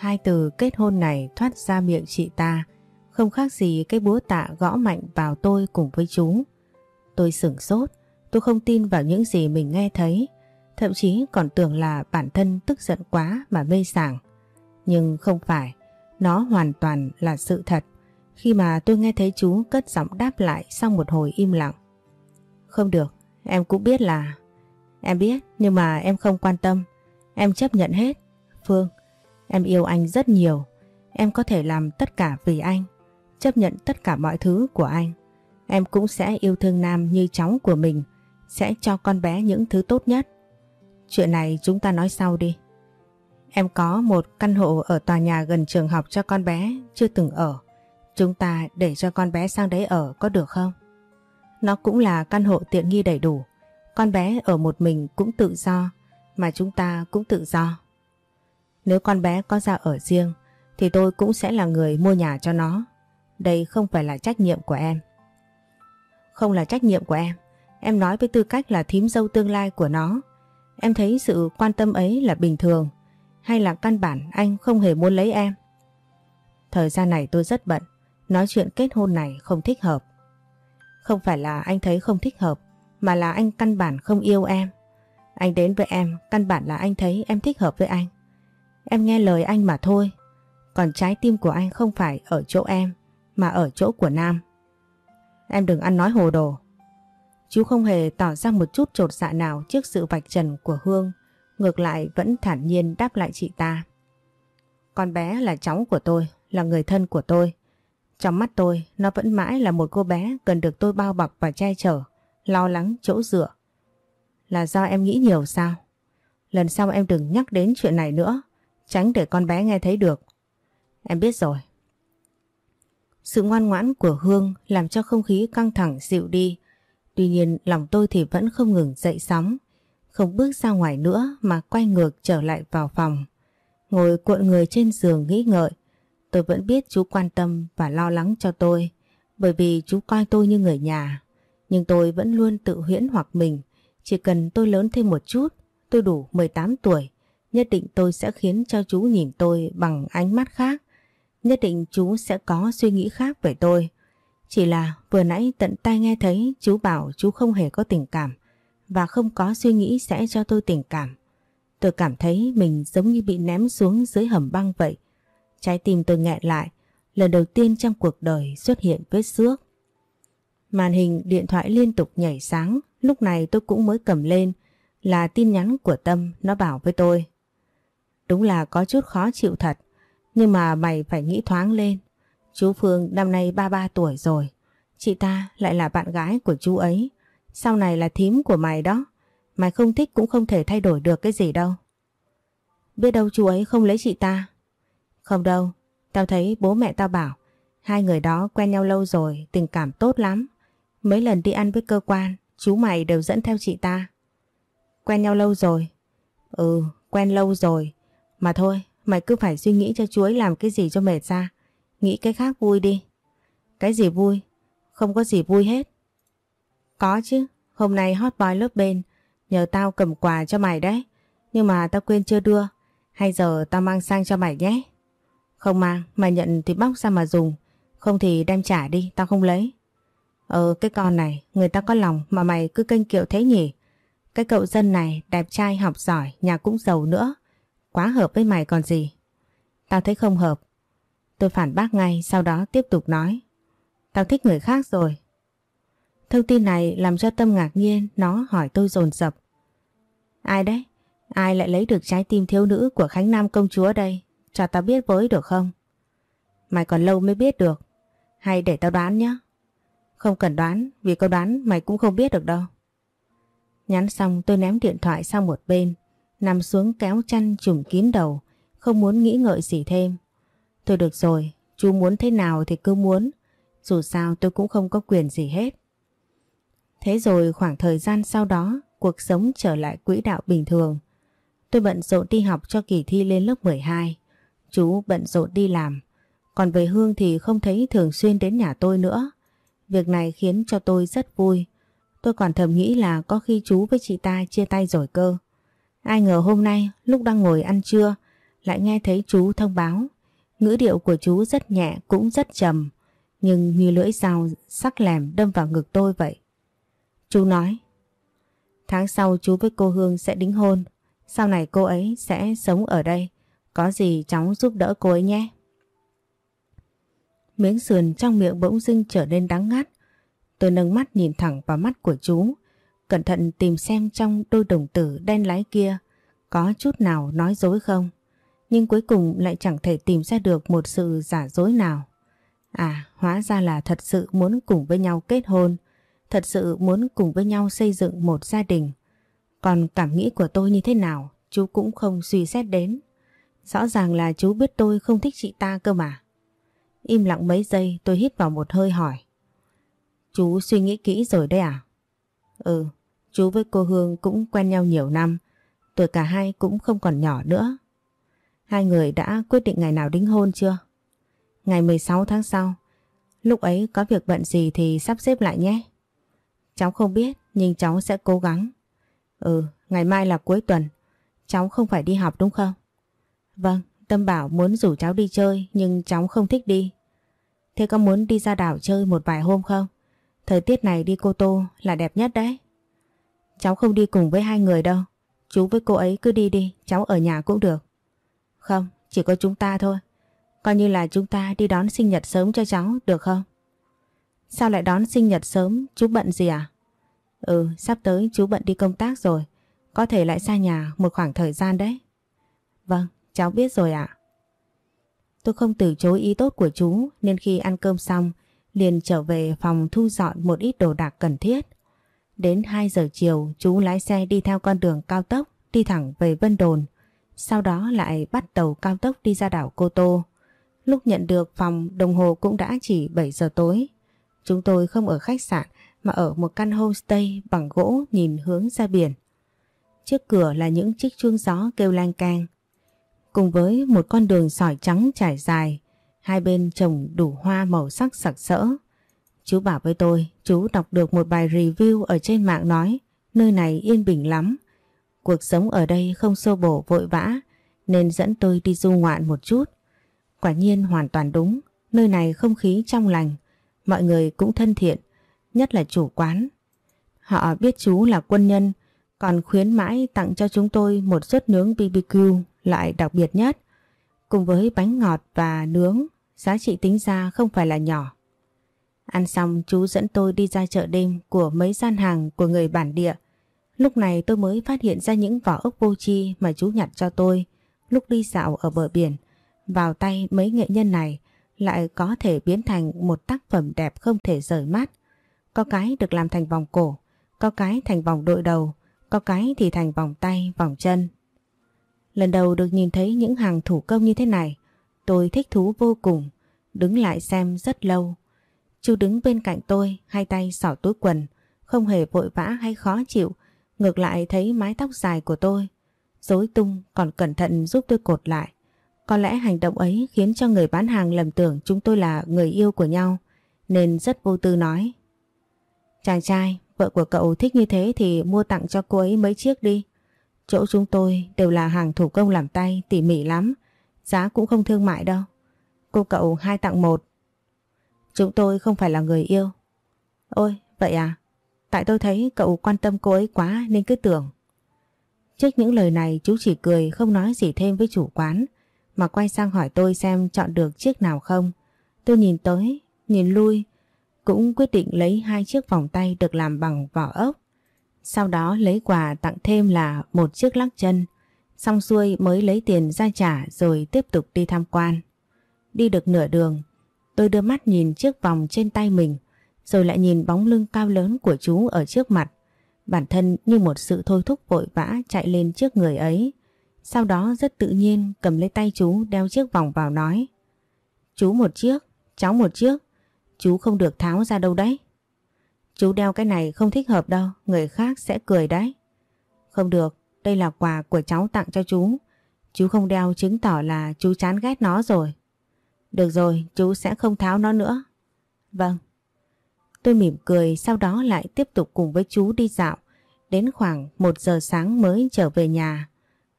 Hai từ kết hôn này thoát ra miệng chị ta không khác gì cái búa tạ gõ mạnh vào tôi cùng với chú. Tôi sửng sốt, tôi không tin vào những gì mình nghe thấy, thậm chí còn tưởng là bản thân tức giận quá mà mê sảng. Nhưng không phải, nó hoàn toàn là sự thật khi mà tôi nghe thấy chú cất giọng đáp lại sau một hồi im lặng. Không được, em cũng biết là... Em biết nhưng mà em không quan tâm, em chấp nhận hết. Phương, Em yêu anh rất nhiều. Em có thể làm tất cả vì anh. Chấp nhận tất cả mọi thứ của anh. Em cũng sẽ yêu thương Nam như cháu của mình. Sẽ cho con bé những thứ tốt nhất. Chuyện này chúng ta nói sau đi. Em có một căn hộ ở tòa nhà gần trường học cho con bé chưa từng ở. Chúng ta để cho con bé sang đấy ở có được không? Nó cũng là căn hộ tiện nghi đầy đủ. Con bé ở một mình cũng tự do, mà chúng ta cũng tự do. Nếu con bé có ra ở riêng thì tôi cũng sẽ là người mua nhà cho nó. Đây không phải là trách nhiệm của em. Không là trách nhiệm của em. Em nói với tư cách là thím dâu tương lai của nó. Em thấy sự quan tâm ấy là bình thường hay là căn bản anh không hề muốn lấy em. Thời gian này tôi rất bận, nói chuyện kết hôn này không thích hợp. Không phải là anh thấy không thích hợp, mà là anh căn bản không yêu em. Anh đến với em, căn bản là anh thấy em thích hợp với anh. Em nghe lời anh mà thôi. Còn trái tim của anh không phải ở chỗ em, mà ở chỗ của Nam. Em đừng ăn nói hồ đồ. Chú không hề tỏ ra một chút trột dạ nào trước sự vạch trần của Hương, ngược lại vẫn thản nhiên đáp lại chị ta. Con bé là cháu của tôi, là người thân của tôi. Trong mắt tôi, nó vẫn mãi là một cô bé cần được tôi bao bọc và che chở, lo lắng chỗ dựa. Là do em nghĩ nhiều sao? Lần sau em đừng nhắc đến chuyện này nữa. Tránh để con bé nghe thấy được. Em biết rồi. Sự ngoan ngoãn của Hương làm cho không khí căng thẳng dịu đi. Tuy nhiên lòng tôi thì vẫn không ngừng dậy sóng. Không bước ra ngoài nữa mà quay ngược trở lại vào phòng. Ngồi cuộn người trên giường nghĩ ngợi. Tôi vẫn biết chú quan tâm và lo lắng cho tôi. Bởi vì chú coi tôi như người nhà. Nhưng tôi vẫn luôn tự huyễn hoặc mình. Chỉ cần tôi lớn thêm một chút, tôi đủ 18 tuổi Nhất định tôi sẽ khiến cho chú nhìn tôi bằng ánh mắt khác. Nhất định chú sẽ có suy nghĩ khác về tôi. Chỉ là vừa nãy tận tay nghe thấy chú bảo chú không hề có tình cảm và không có suy nghĩ sẽ cho tôi tình cảm. Tôi cảm thấy mình giống như bị ném xuống dưới hầm băng vậy. Trái tim tôi nghẹn lại, lần đầu tiên trong cuộc đời xuất hiện vết xước. Màn hình điện thoại liên tục nhảy sáng, lúc này tôi cũng mới cầm lên là tin nhắn của Tâm nó bảo với tôi. Đúng là có chút khó chịu thật. Nhưng mà mày phải nghĩ thoáng lên. Chú Phương năm nay 33 tuổi rồi. Chị ta lại là bạn gái của chú ấy. Sau này là thím của mày đó. Mày không thích cũng không thể thay đổi được cái gì đâu. Biết đâu chú ấy không lấy chị ta. Không đâu. Tao thấy bố mẹ tao bảo. Hai người đó quen nhau lâu rồi. Tình cảm tốt lắm. Mấy lần đi ăn với cơ quan. Chú mày đều dẫn theo chị ta. Quen nhau lâu rồi. Ừ, quen lâu rồi. Mà thôi, mày cứ phải suy nghĩ cho chuối làm cái gì cho mệt ra. Nghĩ cái khác vui đi. Cái gì vui? Không có gì vui hết. Có chứ, hôm nay hot boy lớp bên nhờ tao cầm quà cho mày đấy. Nhưng mà tao quên chưa đưa. Hay giờ tao mang sang cho mày nhé. Không mang, mày nhận thì bóc ra mà dùng. Không thì đem trả đi, tao không lấy. Ờ cái con này, người ta có lòng mà mày cứ kênh kiệu thế nhỉ? Cái cậu dân này đẹp trai học giỏi, nhà cũng giàu nữa. Quá hợp với mày còn gì. Tao thấy không hợp. Tôi phản bác ngay sau đó tiếp tục nói. Tao thích người khác rồi. Thông tin này làm cho Tâm ngạc nhiên, nó hỏi tôi dồn dập. Ai đấy? Ai lại lấy được trái tim thiếu nữ của Khánh Nam công chúa đây? Cho tao biết với được không? Mày còn lâu mới biết được. Hay để tao đoán nhé. Không cần đoán, vì câu đoán mày cũng không biết được đâu. Nhắn xong tôi ném điện thoại sang một bên, nằm xuống kéo chăn trùm kín đầu, không muốn nghĩ ngợi gì thêm. Thôi được rồi, chú muốn thế nào thì cứ muốn, dù sao tôi cũng không có quyền gì hết. Thế rồi khoảng thời gian sau đó, cuộc sống trở lại quỹ đạo bình thường. Tôi bận rộn đi học cho kỳ thi lên lớp 12. Chú bận rộn đi làm. Còn về Hương thì không thấy thường xuyên đến nhà tôi nữa. Việc này khiến cho tôi rất vui. Tôi còn thầm nghĩ là có khi chú với chị ta chia tay rồi cơ. Ai ngờ hôm nay, lúc đang ngồi ăn trưa, lại nghe thấy chú thông báo. Ngữ điệu của chú rất nhẹ cũng rất trầm, nhưng như lưỡi dao sắc lẻm đâm vào ngực tôi vậy. Chú nói, Tháng sau chú với cô Hương sẽ đính hôn. Sau này cô ấy sẽ sống ở đây. Có gì cháu giúp đỡ cô ấy nhé. Miếng sườn trong miệng bỗng dưng trở nên đắng ngắt. Tôi nâng mắt nhìn thẳng vào mắt của chú. Cẩn thận tìm xem trong đôi đồng tử đen lái kia Có chút nào nói dối không. Nhưng cuối cùng lại chẳng thể tìm ra được một sự giả dối nào. À hóa ra là thật sự muốn cùng với nhau kết hôn Thật sự muốn cùng với nhau xây dựng một gia đình. Còn cảm nghĩ của tôi như thế nào Chú cũng không suy xét đến. Rõ ràng là chú biết tôi không thích chị ta cơ mà. Im lặng mấy giây tôi hít vào một hơi hỏi. Chú suy nghĩ kỹ rồi đấy à? Ừ, chú với cô Hương cũng quen nhau nhiều năm Tuổi cả hai cũng không còn nhỏ nữa Hai người đã quyết định ngày nào đính hôn chưa? Ngày 16 tháng sau Lúc ấy có việc bận gì thì sắp xếp lại nhé Cháu không biết nhưng cháu sẽ cố gắng Ừ, ngày mai là cuối tuần Cháu không phải đi học đúng không? Vâng, Tâm bảo muốn rủ cháu đi chơi nhưng cháu không thích đi Thế có muốn đi ra đảo chơi một vài hôm không? Thời tiết này đi Cô Tô là đẹp nhất đấy Cháu không đi cùng với hai người đâu Chú với cô ấy cứ đi đi Cháu ở nhà cũng được Không, chỉ có chúng ta thôi Coi như là chúng ta đi đón sinh nhật sớm cho cháu được không? Sao lại đón sinh nhật sớm? Chú bận gì à? Ừ, sắp tới chú bận đi công tác rồi. Có thể lại xa nhà một khoảng thời gian đấy. Vâng, cháu biết rồi ạ. Tôi không từ chối ý tốt của chú nên khi ăn cơm xong liền trở về phòng thu dọn một ít đồ đạc cần thiết. Đến 2 giờ chiều chú lái xe đi theo con đường cao tốc đi thẳng về Vân Đồn. Sau đó lại bắt tàu cao tốc đi ra đảo Cô Tô. Lúc nhận được phòng đồng hồ cũng đã chỉ 7 giờ tối. Chúng tôi không ở khách sạn mà ở một căn homestay bằng gỗ nhìn hướng ra biển. Trước cửa là những chiếc chuông gió kêu lang cang. Cùng với một con đường sỏi trắng trải dài, hai bên trồng đủ hoa màu sắc sặc sỡ. Chú bảo với tôi, chú đọc được một bài review ở trên mạng nói nơi này yên bình lắm. Cuộc sống ở đây không xô bổ vội vã nên dẫn tôi đi du ngoạn một chút. Quả nhiên hoàn toàn đúng, nơi này không khí trong lành, mọi người cũng thân thiện, nhất là chủ quán. Họ biết chú là quân nhân, còn khuyến mãi tặng cho chúng tôi một suất nướng BBQ lại đặc biệt nhất, cùng với bánh ngọt và nướng, giá trị tính ra không phải là nhỏ. Ăn xong chú dẫn tôi đi ra chợ đêm của mấy gian hàng của người bản địa. Lúc này tôi mới phát hiện ra những vỏ ốc vô chi mà chú nhặt cho tôi lúc đi dạo ở bờ biển. Vào tay mấy nghệ nhân này lại có thể biến thành một tác phẩm đẹp không thể rời mắt. Có cái được làm thành vòng cổ, có cái thành vòng đội đầu, có cái thì thành vòng tay, vòng chân. Lần đầu được nhìn thấy những hàng thủ công như thế này, tôi thích thú vô cùng, đứng lại xem rất lâu. Chú đứng bên cạnh tôi, hai tay xỏ túi quần, không hề vội vã hay khó chịu, ngược lại thấy mái tóc dài của tôi. Dối tung còn cẩn thận giúp tôi cột lại. Có lẽ hành động ấy khiến cho người bán hàng lầm tưởng chúng tôi là người yêu của nhau, nên rất vô tư nói. Chàng trai, vợ của cậu thích như thế thì mua tặng cho cô ấy mấy chiếc đi. Chỗ chúng tôi đều là hàng thủ công làm tay tỉ mỉ lắm, giá cũng không thương mại đâu. Cô cậu hai tặng một. Chúng tôi không phải là người yêu. Ôi, vậy à? Tại tôi thấy cậu quan tâm cô ấy quá nên cứ tưởng. Trước những lời này chú chỉ cười không nói gì thêm với chủ quán mà quay sang hỏi tôi xem chọn được chiếc nào không. Tôi nhìn tới, nhìn lui, cũng quyết định lấy hai chiếc vòng tay được làm bằng vỏ ốc. Sau đó lấy quà tặng thêm là một chiếc lắc chân, xong xuôi mới lấy tiền ra trả rồi tiếp tục đi tham quan. Đi được nửa đường, tôi đưa mắt nhìn chiếc vòng trên tay mình, rồi lại nhìn bóng lưng cao lớn của chú ở trước mặt. Bản thân như một sự thôi thúc vội vã chạy lên trước người ấy. Sau đó rất tự nhiên cầm lấy tay chú đeo chiếc vòng vào nói. Chú một chiếc, cháu một chiếc, chú không được tháo ra đâu đấy. Chú đeo cái này không thích hợp đâu, người khác sẽ cười đấy. Không được, đây là quà của cháu tặng cho chú. Chú không đeo chứng tỏ là chú chán ghét nó rồi. Được rồi, chú sẽ không tháo nó nữa. Vâng. Tôi mỉm cười sau đó lại tiếp tục cùng với chú đi dạo. Đến khoảng 1 giờ sáng mới trở về nhà.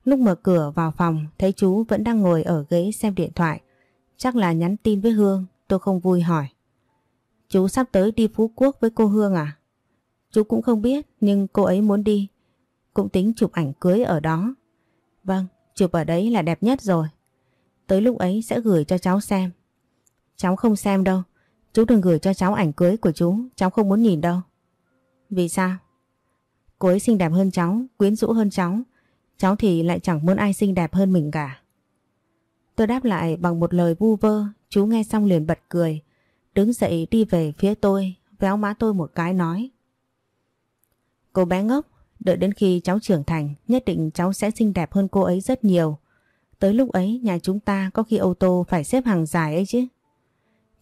Lúc mở cửa vào phòng thấy chú vẫn đang ngồi ở ghế xem điện thoại. Chắc là nhắn tin với Hương, tôi không vui hỏi. Chú sắp tới đi Phú Quốc với cô Hương à? Chú cũng không biết nhưng cô ấy muốn đi. Cũng tính chụp ảnh cưới ở đó. Vâng, chụp ở đấy là đẹp nhất rồi. Tới lúc ấy sẽ gửi cho cháu xem. Cháu không xem đâu. Chú đừng gửi cho cháu ảnh cưới của chú. Cháu không muốn nhìn đâu. Vì sao? Cô ấy xinh đẹp hơn cháu, quyến rũ hơn cháu. Cháu thì lại chẳng muốn ai xinh đẹp hơn mình cả. Tôi đáp lại bằng một lời vu vơ. Chú nghe xong liền bật cười. Đứng dậy đi về phía tôi, véo má tôi một cái nói. Cô bé ngốc, đợi đến khi cháu trưởng thành, nhất định cháu sẽ xinh đẹp hơn cô ấy rất nhiều. Tới lúc ấy nhà chúng ta có khi ô tô phải xếp hàng dài ấy chứ.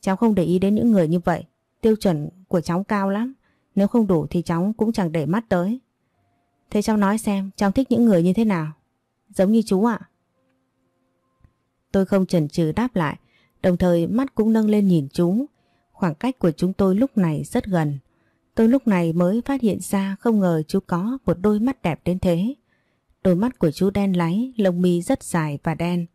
Cháu không để ý đến những người như vậy. Tiêu chuẩn của cháu cao lắm. Nếu không đủ thì cháu cũng chẳng để mắt tới. Thế cháu nói xem, cháu thích những người như thế nào? Giống như chú ạ. Tôi không chần chừ đáp lại. Đồng thời mắt cũng nâng lên nhìn chú. Khoảng cách của chúng tôi lúc này rất gần. Tôi lúc này mới phát hiện ra không ngờ chú có một đôi mắt đẹp đến thế. Đôi mắt của chú đen láy, lông mi rất dài và đen.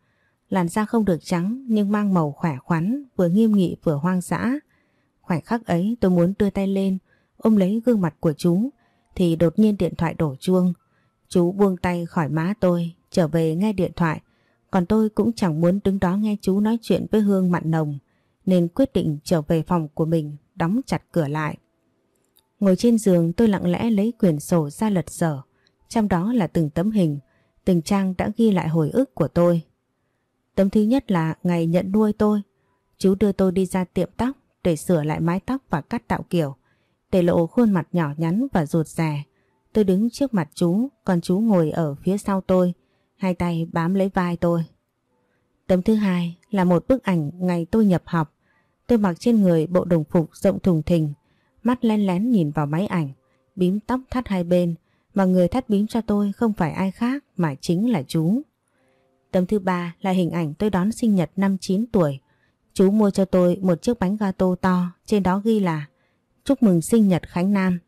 Làn da không được trắng nhưng mang màu khỏe khoắn, vừa nghiêm nghị vừa hoang dã. Khoảnh khắc ấy tôi muốn đưa tay lên, ôm lấy gương mặt của chú, thì đột nhiên điện thoại đổ chuông. Chú buông tay khỏi má tôi, trở về nghe điện thoại. Còn tôi cũng chẳng muốn đứng đó nghe chú nói chuyện với Hương mặn nồng, nên quyết định trở về phòng của mình, đóng chặt cửa lại. Ngồi trên giường tôi lặng lẽ lấy quyển sổ ra lật dở. Trong đó là từng tấm hình, từng trang đã ghi lại hồi ức của tôi. Tấm thứ nhất là ngày nhận nuôi tôi. Chú đưa tôi đi ra tiệm tóc để sửa lại mái tóc và cắt tạo kiểu. Để lộ khuôn mặt nhỏ nhắn và rụt rè. Tôi đứng trước mặt chú, còn chú ngồi ở phía sau tôi, hai tay bám lấy vai tôi. Tấm thứ hai là một bức ảnh ngày tôi nhập học. Tôi mặc trên người bộ đồng phục rộng thùng thình, mắt len lén nhìn vào máy ảnh, bím tóc thắt hai bên, mà người thắt bím cho tôi không phải ai khác mà chính là chú. Tấm thứ ba là hình ảnh tôi đón sinh nhật năm 9 tuổi. Chú mua cho tôi một chiếc bánh gato to, trên đó ghi là Chúc mừng sinh nhật Khánh Nam.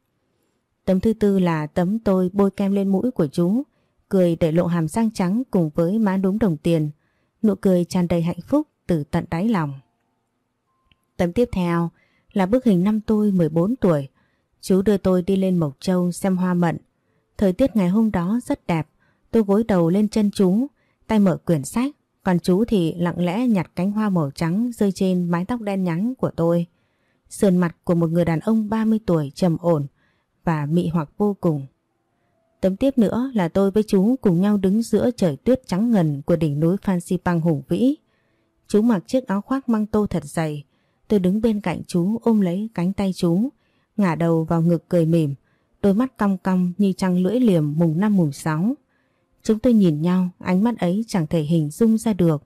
Tấm thứ tư là tấm tôi bôi kem lên mũi của chú, cười để lộ hàm răng trắng cùng với má đúng đồng tiền, nụ cười tràn đầy hạnh phúc từ tận đáy lòng. Tấm tiếp theo là bức hình năm tôi 14 tuổi. Chú đưa tôi đi lên Mộc Châu xem hoa mận. Thời tiết ngày hôm đó rất đẹp. Tôi gối đầu lên chân chú, tay mở quyển sách. Còn chú thì lặng lẽ nhặt cánh hoa màu trắng rơi trên mái tóc đen nhánh của tôi. Sườn mặt của một người đàn ông 30 tuổi trầm ổn và mị hoặc vô cùng. Tấm tiếp nữa là tôi với chú cùng nhau đứng giữa trời tuyết trắng ngần của đỉnh núi Phan Xipang hùng vĩ. Chú mặc chiếc áo khoác măng tô thật dày, Tôi đứng bên cạnh chú ôm lấy cánh tay chú, ngả đầu vào ngực cười mỉm, đôi mắt cong cong như trăng lưỡi liềm mùng năm mùng sáu. Chúng tôi nhìn nhau, ánh mắt ấy chẳng thể hình dung ra được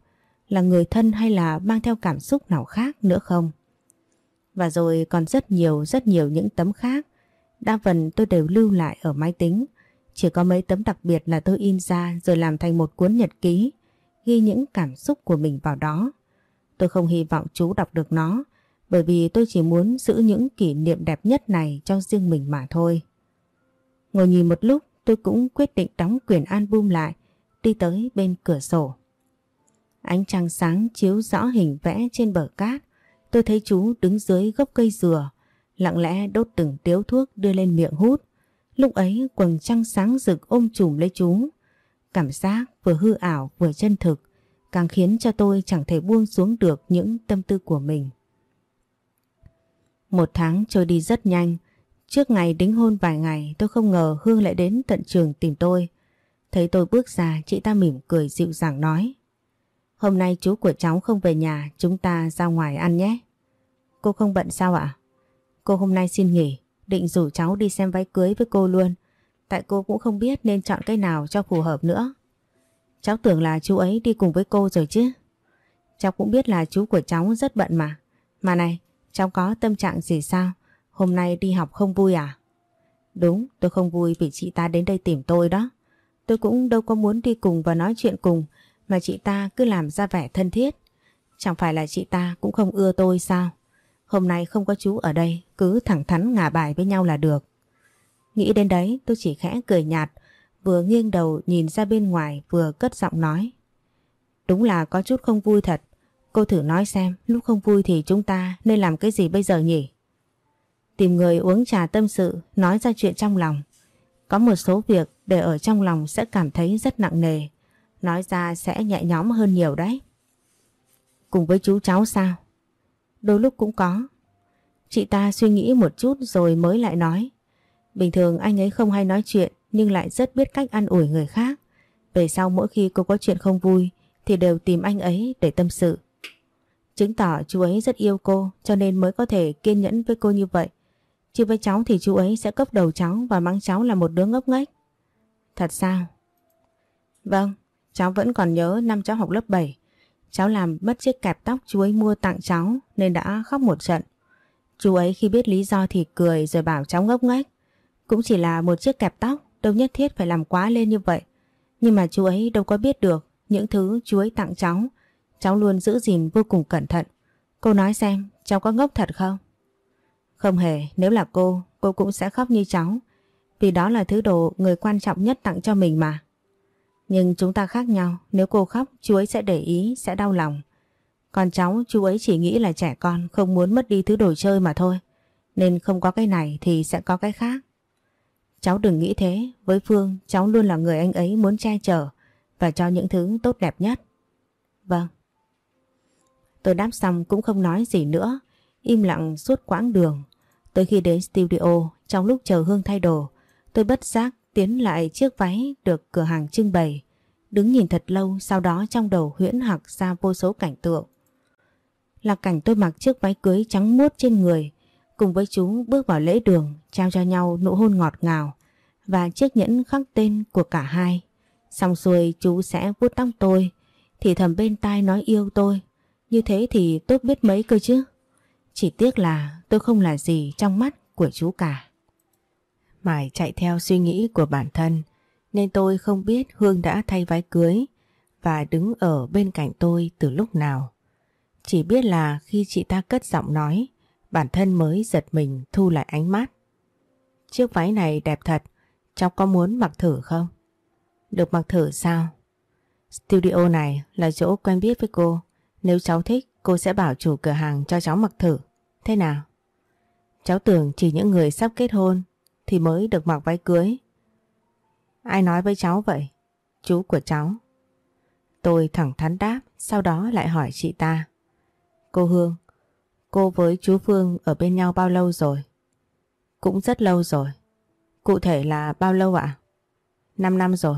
là người thân hay là mang theo cảm xúc nào khác nữa không. Và rồi còn rất nhiều rất nhiều những tấm khác, đa phần tôi đều lưu lại ở máy tính, chỉ có mấy tấm đặc biệt là tôi in ra rồi làm thành một cuốn nhật ký, ghi những cảm xúc của mình vào đó. Tôi không hy vọng chú đọc được nó, bởi vì tôi chỉ muốn giữ những kỷ niệm đẹp nhất này cho riêng mình mà thôi. Ngồi nhìn một lúc tôi cũng quyết định đóng quyển album lại, đi tới bên cửa sổ. Ánh trăng sáng chiếu rõ hình vẽ trên bờ cát, tôi thấy chú đứng dưới gốc cây dừa, lặng lẽ đốt từng tiếu thuốc đưa lên miệng hút. Lúc ấy quần trăng sáng rực ôm chùm lấy chú. Cảm giác vừa hư ảo vừa chân thực, càng khiến cho tôi chẳng thể buông xuống được những tâm tư của mình. Một tháng trôi đi rất nhanh. Trước ngày đính hôn vài ngày tôi không ngờ Hương lại đến tận trường tìm tôi. Thấy tôi bước ra chị ta mỉm cười dịu dàng nói. Hôm nay chú của cháu không về nhà chúng ta ra ngoài ăn nhé. Cô không bận sao ạ? Cô hôm nay xin nghỉ định rủ cháu đi xem váy cưới với cô luôn. Tại cô cũng không biết nên chọn cái nào cho phù hợp nữa. Cháu tưởng là chú ấy đi cùng với cô rồi chứ. Cháu cũng biết là chú của cháu rất bận mà. Mà này, cháu có tâm trạng gì sao? Hôm nay đi học không vui à? Đúng, tôi không vui vì chị ta đến đây tìm tôi đó. Tôi cũng đâu có muốn đi cùng và nói chuyện cùng mà chị ta cứ làm ra vẻ thân thiết. Chẳng phải là chị ta cũng không ưa tôi sao? Hôm nay không có chú ở đây, cứ thẳng thắn ngả bài với nhau là được. Nghĩ đến đấy tôi chỉ khẽ cười nhạt, vừa nghiêng đầu nhìn ra bên ngoài vừa cất giọng nói. Đúng là có chút không vui thật. Cô thử nói xem lúc không vui thì chúng ta nên làm cái gì bây giờ nhỉ? Tìm người uống trà tâm sự, nói ra chuyện trong lòng. Có một số việc để ở trong lòng sẽ cảm thấy rất nặng nề. Nói ra sẽ nhẹ nhõm hơn nhiều đấy. Cùng với chú cháu sao? Đôi lúc cũng có. Chị ta suy nghĩ một chút rồi mới lại nói. Bình thường anh ấy không hay nói chuyện nhưng lại rất biết cách ăn ủi người khác. Về sau mỗi khi cô có chuyện không vui thì đều tìm anh ấy để tâm sự. Chứng tỏ chú ấy rất yêu cô cho nên mới có thể kiên nhẫn với cô như vậy. Chứ với cháu thì chú ấy sẽ cấp đầu cháu và mắng cháu là một đứa ngốc nghếch. Thật sao? Vâng, cháu vẫn còn nhớ năm cháu học lớp 7. Cháu làm mất chiếc kẹp tóc chú ấy mua tặng cháu nên đã khóc một trận. Chú ấy khi biết lý do thì cười rồi bảo cháu ngốc nghếch. Cũng chỉ là một chiếc kẹp tóc, đâu nhất thiết phải làm quá lên như vậy. Nhưng mà chú ấy đâu có biết được những thứ chú ấy tặng cháu. Cháu luôn giữ gìn vô cùng cẩn thận. Cô nói xem, cháu có ngốc thật không? Không hề, nếu là cô, cô cũng sẽ khóc như cháu. Vì đó là thứ đồ người quan trọng nhất tặng cho mình mà. Nhưng chúng ta khác nhau, nếu cô khóc chú ấy sẽ để ý, sẽ đau lòng. Còn cháu chú ấy chỉ nghĩ là trẻ con không muốn mất đi thứ đồ chơi mà thôi. Nên không có cái này thì sẽ có cái khác. Cháu đừng nghĩ thế, với Phương cháu luôn là người anh ấy muốn che chở và cho những thứ tốt đẹp nhất. Vâng. Tôi đáp xong cũng không nói gì nữa, im lặng suốt quãng đường. Tới khi đến studio, trong lúc chờ Hương thay đồ, tôi bất giác tiến lại chiếc váy được cửa hàng trưng bày. Đứng nhìn thật lâu sau đó trong đầu huyễn hoặc ra vô số cảnh tượng. Là cảnh tôi mặc chiếc váy cưới trắng muốt trên người, cùng với chú bước vào lễ đường trao cho nhau nụ hôn ngọt ngào và chiếc nhẫn khắc tên của cả hai. Xong xuôi chú sẽ vuốt tóc tôi, thì thầm bên tai nói yêu tôi. Như thế thì tốt biết mấy cơ chứ. Chỉ tiếc là tôi không là gì trong mắt của chú cả. Mải chạy theo suy nghĩ của bản thân nên tôi không biết Hương đã thay váy cưới và đứng ở bên cạnh tôi từ lúc nào. Chỉ biết là khi chị ta cất giọng nói bản thân mới giật mình thu lại ánh mắt. Chiếc váy này đẹp thật, cháu có muốn mặc thử không? Được mặc thử sao? Studio này là chỗ quen biết với cô. Nếu cháu thích, cô sẽ bảo chủ cửa hàng cho cháu mặc thử. Thế nào? Cháu tưởng chỉ những người sắp kết hôn thì mới được mặc váy cưới. Ai nói với cháu vậy? Chú của cháu. Tôi thẳng thắn đáp, sau đó lại hỏi chị ta. Cô Hương, cô với chú Phương ở bên nhau bao lâu rồi? Cũng rất lâu rồi. Cụ thể là bao lâu ạ? À? 5 năm rồi.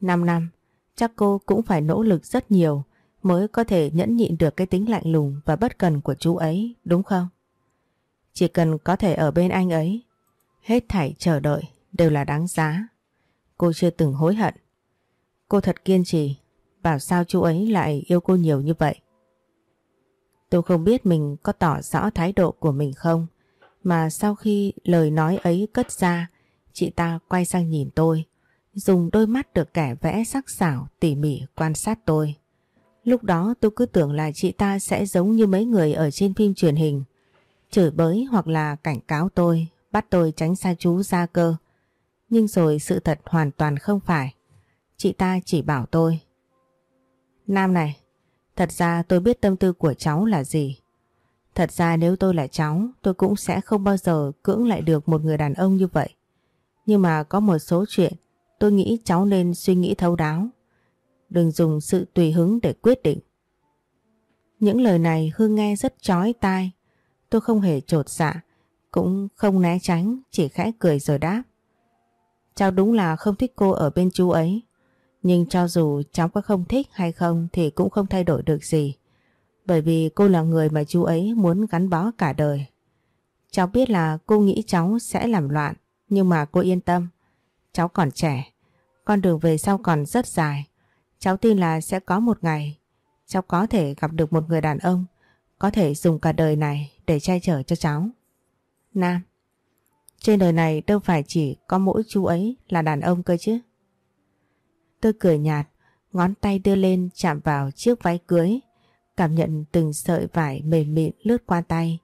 5 năm, chắc cô cũng phải nỗ lực rất nhiều mới có thể nhẫn nhịn được cái tính lạnh lùng và bất cần của chú ấy, đúng không? Chỉ cần có thể ở bên anh ấy, hết thảy chờ đợi đều là đáng giá. Cô chưa từng hối hận. Cô thật kiên trì, bảo sao chú ấy lại yêu cô nhiều như vậy. Tôi không biết mình có tỏ rõ thái độ của mình không, mà sau khi lời nói ấy cất ra, chị ta quay sang nhìn tôi, dùng đôi mắt được kẻ vẽ sắc sảo tỉ mỉ quan sát tôi. Lúc đó tôi cứ tưởng là chị ta sẽ giống như mấy người ở trên phim truyền hình, chửi bới hoặc là cảnh cáo tôi, bắt tôi tránh xa chú ra cơ. Nhưng rồi sự thật hoàn toàn không phải. Chị ta chỉ bảo tôi. Nam này, thật ra tôi biết tâm tư của cháu là gì. Thật ra nếu tôi là cháu, tôi cũng sẽ không bao giờ cưỡng lại được một người đàn ông như vậy. Nhưng mà có một số chuyện tôi nghĩ cháu nên suy nghĩ thấu đáo. Đừng dùng sự tùy hứng để quyết định. Những lời này Hương nghe rất chói tai. Tôi không hề trột dạ, cũng không né tránh, chỉ khẽ cười rồi đáp. Cháu đúng là không thích cô ở bên chú ấy. Nhưng cho dù cháu có không thích hay không thì cũng không thay đổi được gì. Bởi vì cô là người mà chú ấy muốn gắn bó cả đời. Cháu biết là cô nghĩ cháu sẽ làm loạn, nhưng mà cô yên tâm. cháu còn trẻ, con đường về sau còn rất dài. Cháu tin là sẽ có một ngày cháu có thể gặp được một người đàn ông có thể dùng cả đời này để che chở cho cháu. Nam Trên đời này đâu phải chỉ có mỗi chú ấy là đàn ông cơ chứ. Tôi cười nhạt, ngón tay đưa lên chạm vào chiếc váy cưới, cảm nhận từng sợi vải mềm mịn lướt qua tay,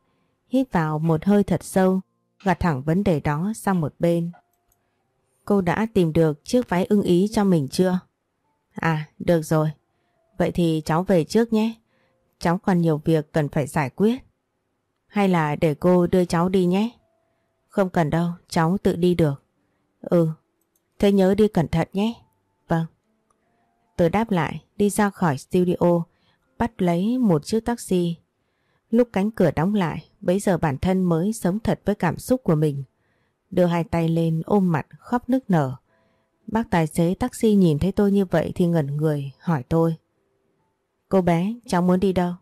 hít vào một hơi thật sâu, gạt thẳng vấn đề đó sang một bên. Cô đã tìm được chiếc váy ưng ý cho mình chưa? À, được rồi. Vậy thì cháu về trước nhé. Cháu còn nhiều việc cần phải giải quyết. Hay là để cô đưa cháu đi nhé? Không cần đâu, cháu tự đi được. Ừ, thế nhớ đi cẩn thận nhé. Vâng. Tôi đáp lại, đi ra khỏi studio, bắt lấy một chiếc taxi. Lúc cánh cửa đóng lại, bấy giờ bản thân mới sống thật với cảm xúc của mình. Đưa hai tay lên ôm mặt khóc nức nở. Bác tài xế taxi nhìn thấy tôi như vậy thì ngẩn người hỏi tôi. Cô bé, cháu muốn đi đâu?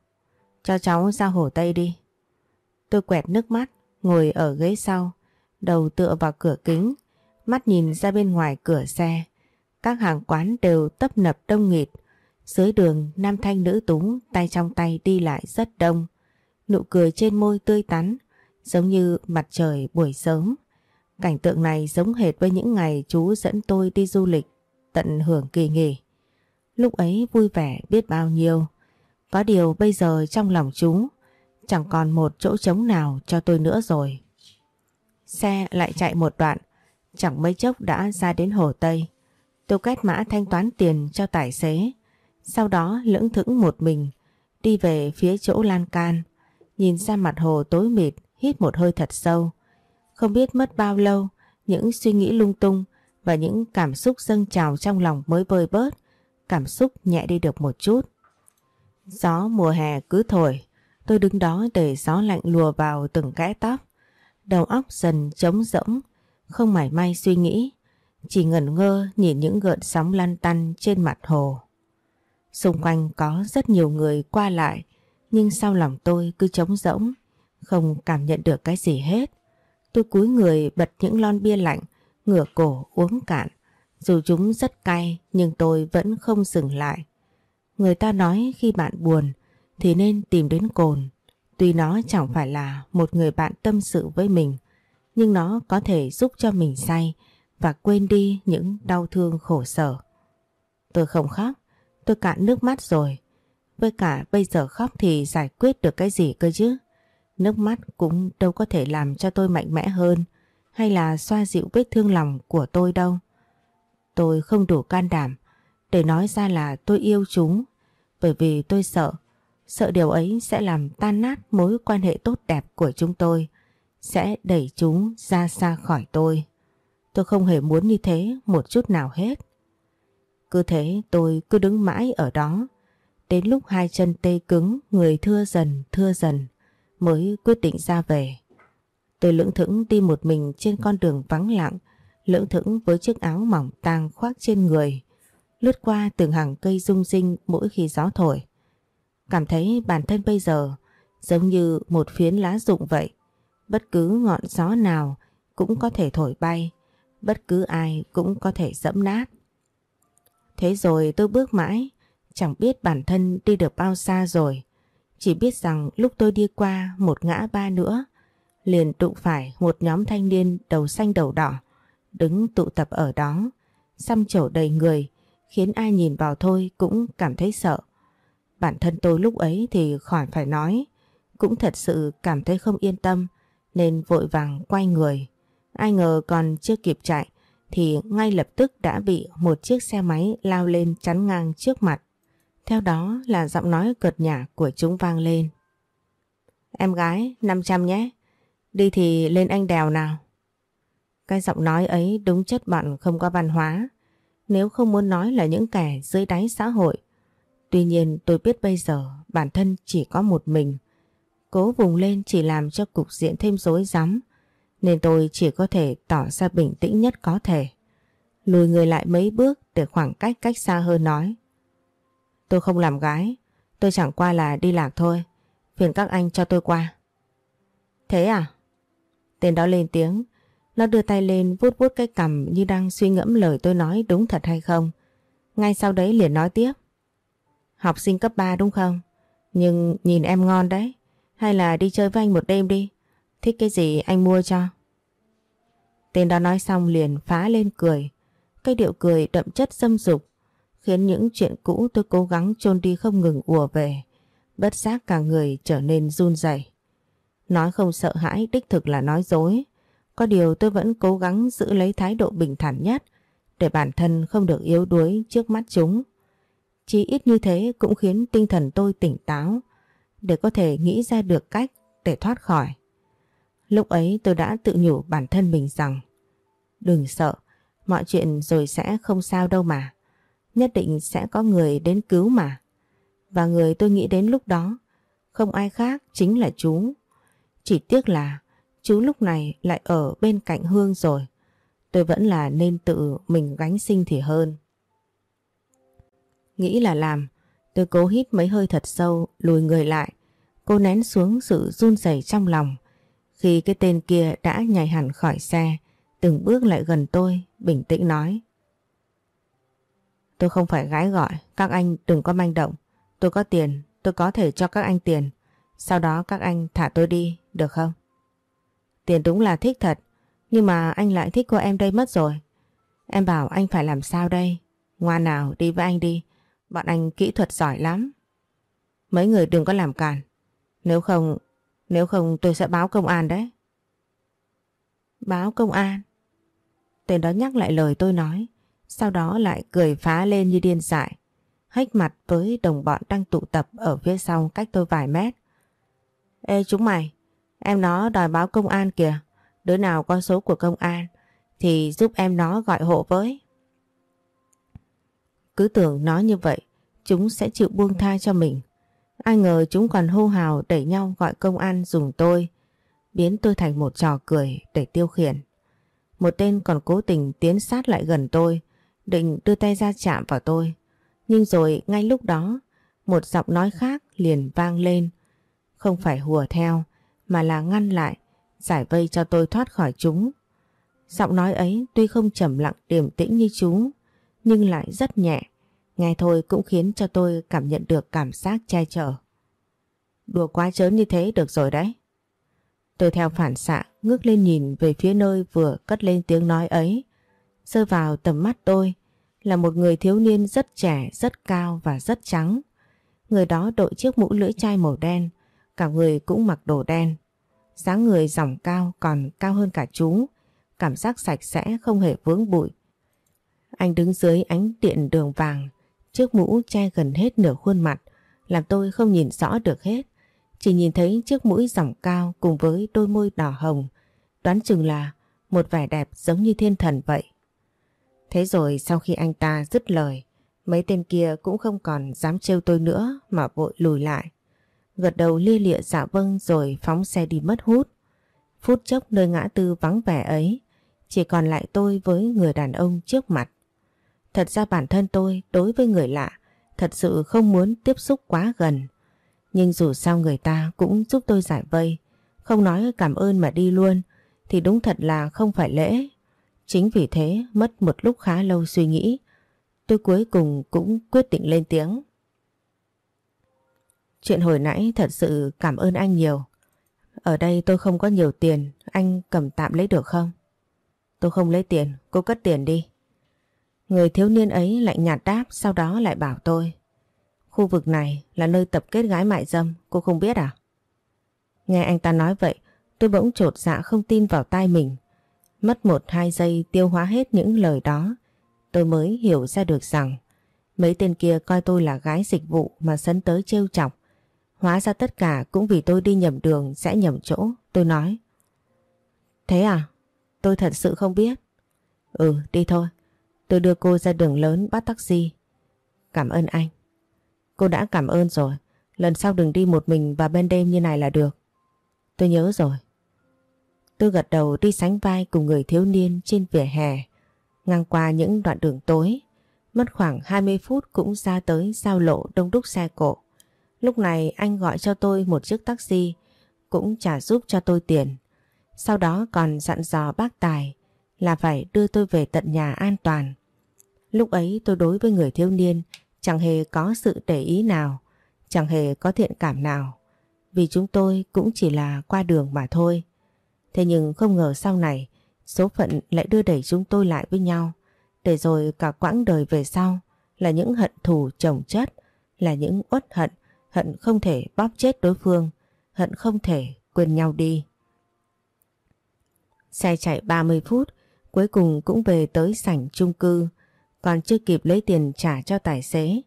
Cho cháu ra hồ Tây đi. Tôi quẹt nước mắt, ngồi ở ghế sau, đầu tựa vào cửa kính, mắt nhìn ra bên ngoài cửa xe. Các hàng quán đều tấp nập đông nghịt. Dưới đường, nam thanh nữ tú, tay trong tay đi lại rất đông. Nụ cười trên môi tươi tắn, giống như mặt trời buổi sớm. Cảnh tượng này giống hệt với những ngày chú dẫn tôi đi du lịch, tận hưởng kỳ nghỉ. Lúc ấy vui vẻ biết bao nhiêu. Có điều bây giờ trong lòng chú chẳng còn một chỗ trống nào cho tôi nữa rồi. Xe lại chạy một đoạn, chẳng mấy chốc đã ra đến Hồ Tây. Tôi quét mã thanh toán tiền cho tài xế, sau đó lững thững một mình, đi về phía chỗ lan can, nhìn ra mặt hồ tối mịt, hít một hơi thật sâu. Không biết mất bao lâu, những suy nghĩ lung tung và những cảm xúc dâng trào trong lòng mới vơi bớt, cảm xúc nhẹ đi được một chút. Gió mùa hè cứ thổi, tôi đứng đó để gió lạnh lùa vào từng kẽ tóc. Đầu óc dần trống rỗng, không mảy may suy nghĩ, chỉ ngẩn ngơ nhìn những gợn sóng lăn tăn trên mặt hồ. Xung quanh có rất nhiều người qua lại, nhưng sau lòng tôi cứ trống rỗng, không cảm nhận được cái gì hết. Tôi cúi người bật những lon bia lạnh, ngửa cổ uống cạn. Dù chúng rất cay nhưng tôi vẫn không dừng lại. Người ta nói khi bạn buồn thì nên tìm đến cồn. Tuy nó chẳng phải là một người bạn tâm sự với mình, nhưng nó có thể giúp cho mình say và quên đi những đau thương khổ sở. Tôi không khóc, tôi cạn nước mắt rồi. Với cả bây giờ khóc thì giải quyết được cái gì cơ chứ? Nước mắt cũng đâu có thể làm cho tôi mạnh mẽ hơn hay là xoa dịu vết thương lòng của tôi đâu. Tôi không đủ can đảm để nói ra là tôi yêu chúng bởi vì tôi sợ, sợ điều ấy sẽ làm tan nát mối quan hệ tốt đẹp của chúng tôi, sẽ đẩy chúng ra xa khỏi tôi. Tôi không hề muốn như thế một chút nào hết. Cứ thế tôi cứ đứng mãi ở đó, đến lúc hai chân tê cứng, người thưa dần thưa dần, mới quyết định ra về. Tôi lưỡng thững đi một mình trên con đường vắng lặng, lưỡng thững với chiếc áo mỏng tang khoác trên người, lướt qua từng hàng cây rung rinh mỗi khi gió thổi. Cảm thấy bản thân bây giờ giống như một phiến lá rụng vậy. Bất cứ ngọn gió nào cũng có thể thổi bay, bất cứ ai cũng có thể dẫm nát. Thế rồi tôi bước mãi, chẳng biết bản thân đi được bao xa rồi. Chỉ biết rằng lúc tôi đi qua một ngã ba nữa, liền đụng phải một nhóm thanh niên đầu xanh đầu đỏ, đứng tụ tập ở đó, xăm trổ đầy người, khiến ai nhìn vào thôi cũng cảm thấy sợ. Bản thân tôi lúc ấy thì khỏi phải nói, cũng thật sự cảm thấy không yên tâm nên vội vàng quay người. Ai ngờ còn chưa kịp chạy thì ngay lập tức đã bị một chiếc xe máy lao lên chắn ngang trước mặt. Theo đó là giọng nói cợt nhả của chúng vang lên. Em gái, 500 nhé. Đi thì lên anh đèo nào. Cái giọng nói ấy đúng chất bạn không có văn hóa. Nếu không muốn nói là những kẻ dưới đáy xã hội. Tuy nhiên tôi biết bây giờ bản thân chỉ có một mình. Cố vùng lên chỉ làm cho cục diện thêm rối rắm. Nên tôi chỉ có thể tỏ ra bình tĩnh nhất có thể. Lùi người lại mấy bước để khoảng cách cách xa hơn nói. Tôi không làm gái. Tôi chẳng qua là đi lạc thôi. Phiền các anh cho tôi qua. Thế à? Tên đó lên tiếng. Nó đưa tay lên vuốt vuốt cái cằm như đang suy ngẫm lời tôi nói đúng thật hay không. Ngay sau đấy liền nói tiếp. Học sinh cấp 3 đúng không? Nhưng nhìn em ngon đấy. Hay là đi chơi với anh một đêm đi. Thích cái gì anh mua cho. Tên đó nói xong liền phá lên cười. Cái điệu cười đậm chất xâm dục, khiến những chuyện cũ tôi cố gắng chôn đi không ngừng ùa về. Bất giác cả người trở nên run rẩy. Nói không sợ hãi, đích thực là nói dối. Có điều tôi vẫn cố gắng giữ lấy thái độ bình thản nhất, để bản thân không được yếu đuối trước mắt chúng. Chỉ ít như thế cũng khiến tinh thần tôi tỉnh táo để có thể nghĩ ra được cách để thoát khỏi. Lúc ấy tôi đã tự nhủ bản thân mình rằng đừng sợ, mọi chuyện rồi sẽ không sao đâu mà. Nhất định sẽ có người đến cứu mà. Và người tôi nghĩ đến lúc đó không ai khác chính là chú. Chỉ tiếc là chú lúc này lại ở bên cạnh Hương rồi. Tôi vẫn là nên tự mình gánh sinh thì hơn. Nghĩ là làm, tôi cố hít mấy hơi thật sâu, lùi người lại. Cô nén xuống sự run rẩy trong lòng. Khi cái tên kia đã nhảy hẳn khỏi xe, từng bước lại gần tôi, bình tĩnh nói. Tôi không phải gái gọi, các anh đừng có manh động. Tôi có tiền, tôi có thể cho các anh tiền. Sau đó các anh thả tôi đi, được không? Tiền đúng là thích thật, nhưng mà anh lại thích cô em đây mất rồi. Em bảo anh phải làm sao đây? Ngoan nào, đi với anh đi. Bọn anh kỹ thuật giỏi lắm. Mấy người đừng có làm cản. Nếu không, nếu không tôi sẽ báo công an đấy. Báo công an? Tên đó nhắc lại lời tôi nói, sau đó lại cười phá lên như điên dại, hách mặt với đồng bọn đang tụ tập ở phía sau cách tôi vài mét. Ê chúng mày, em nó đòi báo công an kìa, đứa nào có số của công an thì giúp em nó gọi hộ với. Cứ tưởng nói như vậy, chúng sẽ chịu buông tha cho mình. Ai ngờ chúng còn hô hào đẩy nhau gọi công an dùng tôi, biến tôi thành một trò cười để tiêu khiển. Một tên còn cố tình tiến sát lại gần tôi, định đưa tay ra chạm vào tôi. Nhưng rồi ngay lúc đó, một giọng nói khác liền vang lên. Không phải hùa theo, mà là ngăn lại, giải vây cho tôi thoát khỏi chúng. Giọng nói ấy tuy không trầm lặng điềm tĩnh như chú, nhưng lại rất nhẹ. Nghe thôi cũng khiến cho tôi cảm nhận được cảm giác che chở. Đùa quá chớn như thế được rồi đấy. Tôi theo phản xạ ngước lên nhìn về phía nơi vừa cất lên tiếng nói ấy. Rơi vào tầm mắt tôi là một người thiếu niên rất trẻ, rất cao và rất trắng. Người đó đội chiếc mũ lưỡi chai màu đen, cả người cũng mặc đồ đen. dáng người dòng cao còn cao hơn cả chú, cảm giác sạch sẽ không hề vướng bụi. Anh đứng dưới ánh điện đường vàng, chiếc mũ che gần hết nửa khuôn mặt, làm tôi không nhìn rõ được hết. Chỉ nhìn thấy chiếc mũi dòng cao cùng với đôi môi đỏ hồng, đoán chừng là một vẻ đẹp giống như thiên thần vậy. Thế rồi sau khi anh ta dứt lời, mấy tên kia cũng không còn dám trêu tôi nữa mà vội lùi lại. Gật đầu lia lịa dạ vâng rồi phóng xe đi mất hút. Phút chốc nơi ngã tư vắng vẻ ấy, chỉ còn lại tôi với người đàn ông trước mặt. Thật ra bản thân tôi đối với người lạ thật sự không muốn tiếp xúc quá gần. Nhưng dù sao người ta cũng giúp tôi giải vây, không nói cảm ơn mà đi luôn thì đúng thật là không phải lễ. Chính vì thế mất một lúc khá lâu suy nghĩ, tôi cuối cùng cũng quyết định lên tiếng. Chuyện hồi nãy thật sự cảm ơn anh nhiều. Ở đây tôi không có nhiều tiền, anh cầm tạm lấy được không? Tôi không lấy tiền, cô cất tiền đi. Người thiếu niên ấy lại nhạt đáp sau đó lại bảo tôi. Khu vực này là nơi tập kết gái mại dâm, cô không biết à? Nghe anh ta nói vậy, tôi bỗng trột dạ không tin vào tai mình. Mất một hai giây tiêu hóa hết những lời đó, tôi mới hiểu ra được rằng mấy tên kia coi tôi là gái dịch vụ mà sấn tới trêu chọc. Hóa ra tất cả cũng vì tôi đi nhầm đường sẽ nhầm chỗ, tôi nói. Thế à? Tôi thật sự không biết. Ừ, đi thôi. Tôi đưa cô ra đường lớn bắt taxi. Cảm ơn anh. Cô đã cảm ơn rồi. Lần sau đừng đi một mình và bên đêm như này là được. Tôi nhớ rồi. Tôi gật đầu đi sánh vai cùng người thiếu niên trên vỉa hè. Ngang qua những đoạn đường tối. Mất khoảng 20 phút cũng ra tới giao lộ đông đúc xe cộ. Lúc này anh gọi cho tôi một chiếc taxi, cũng trả giúp cho tôi tiền. Sau đó còn dặn dò bác Tài là phải đưa tôi về tận nhà an toàn. Lúc ấy tôi đối với người thiếu niên chẳng hề có sự để ý nào, chẳng hề có thiện cảm nào. Vì chúng tôi cũng chỉ là qua đường mà thôi. Thế nhưng không ngờ sau này số phận lại đưa đẩy chúng tôi lại với nhau. Để rồi cả quãng đời về sau là những hận thù chồng chất, là những uất hận, hận không thể bóp chết đối phương, hận không thể quên nhau đi. Xe chạy 30 phút, cuối cùng cũng về tới sảnh chung cư, còn chưa kịp lấy tiền trả cho tài xế,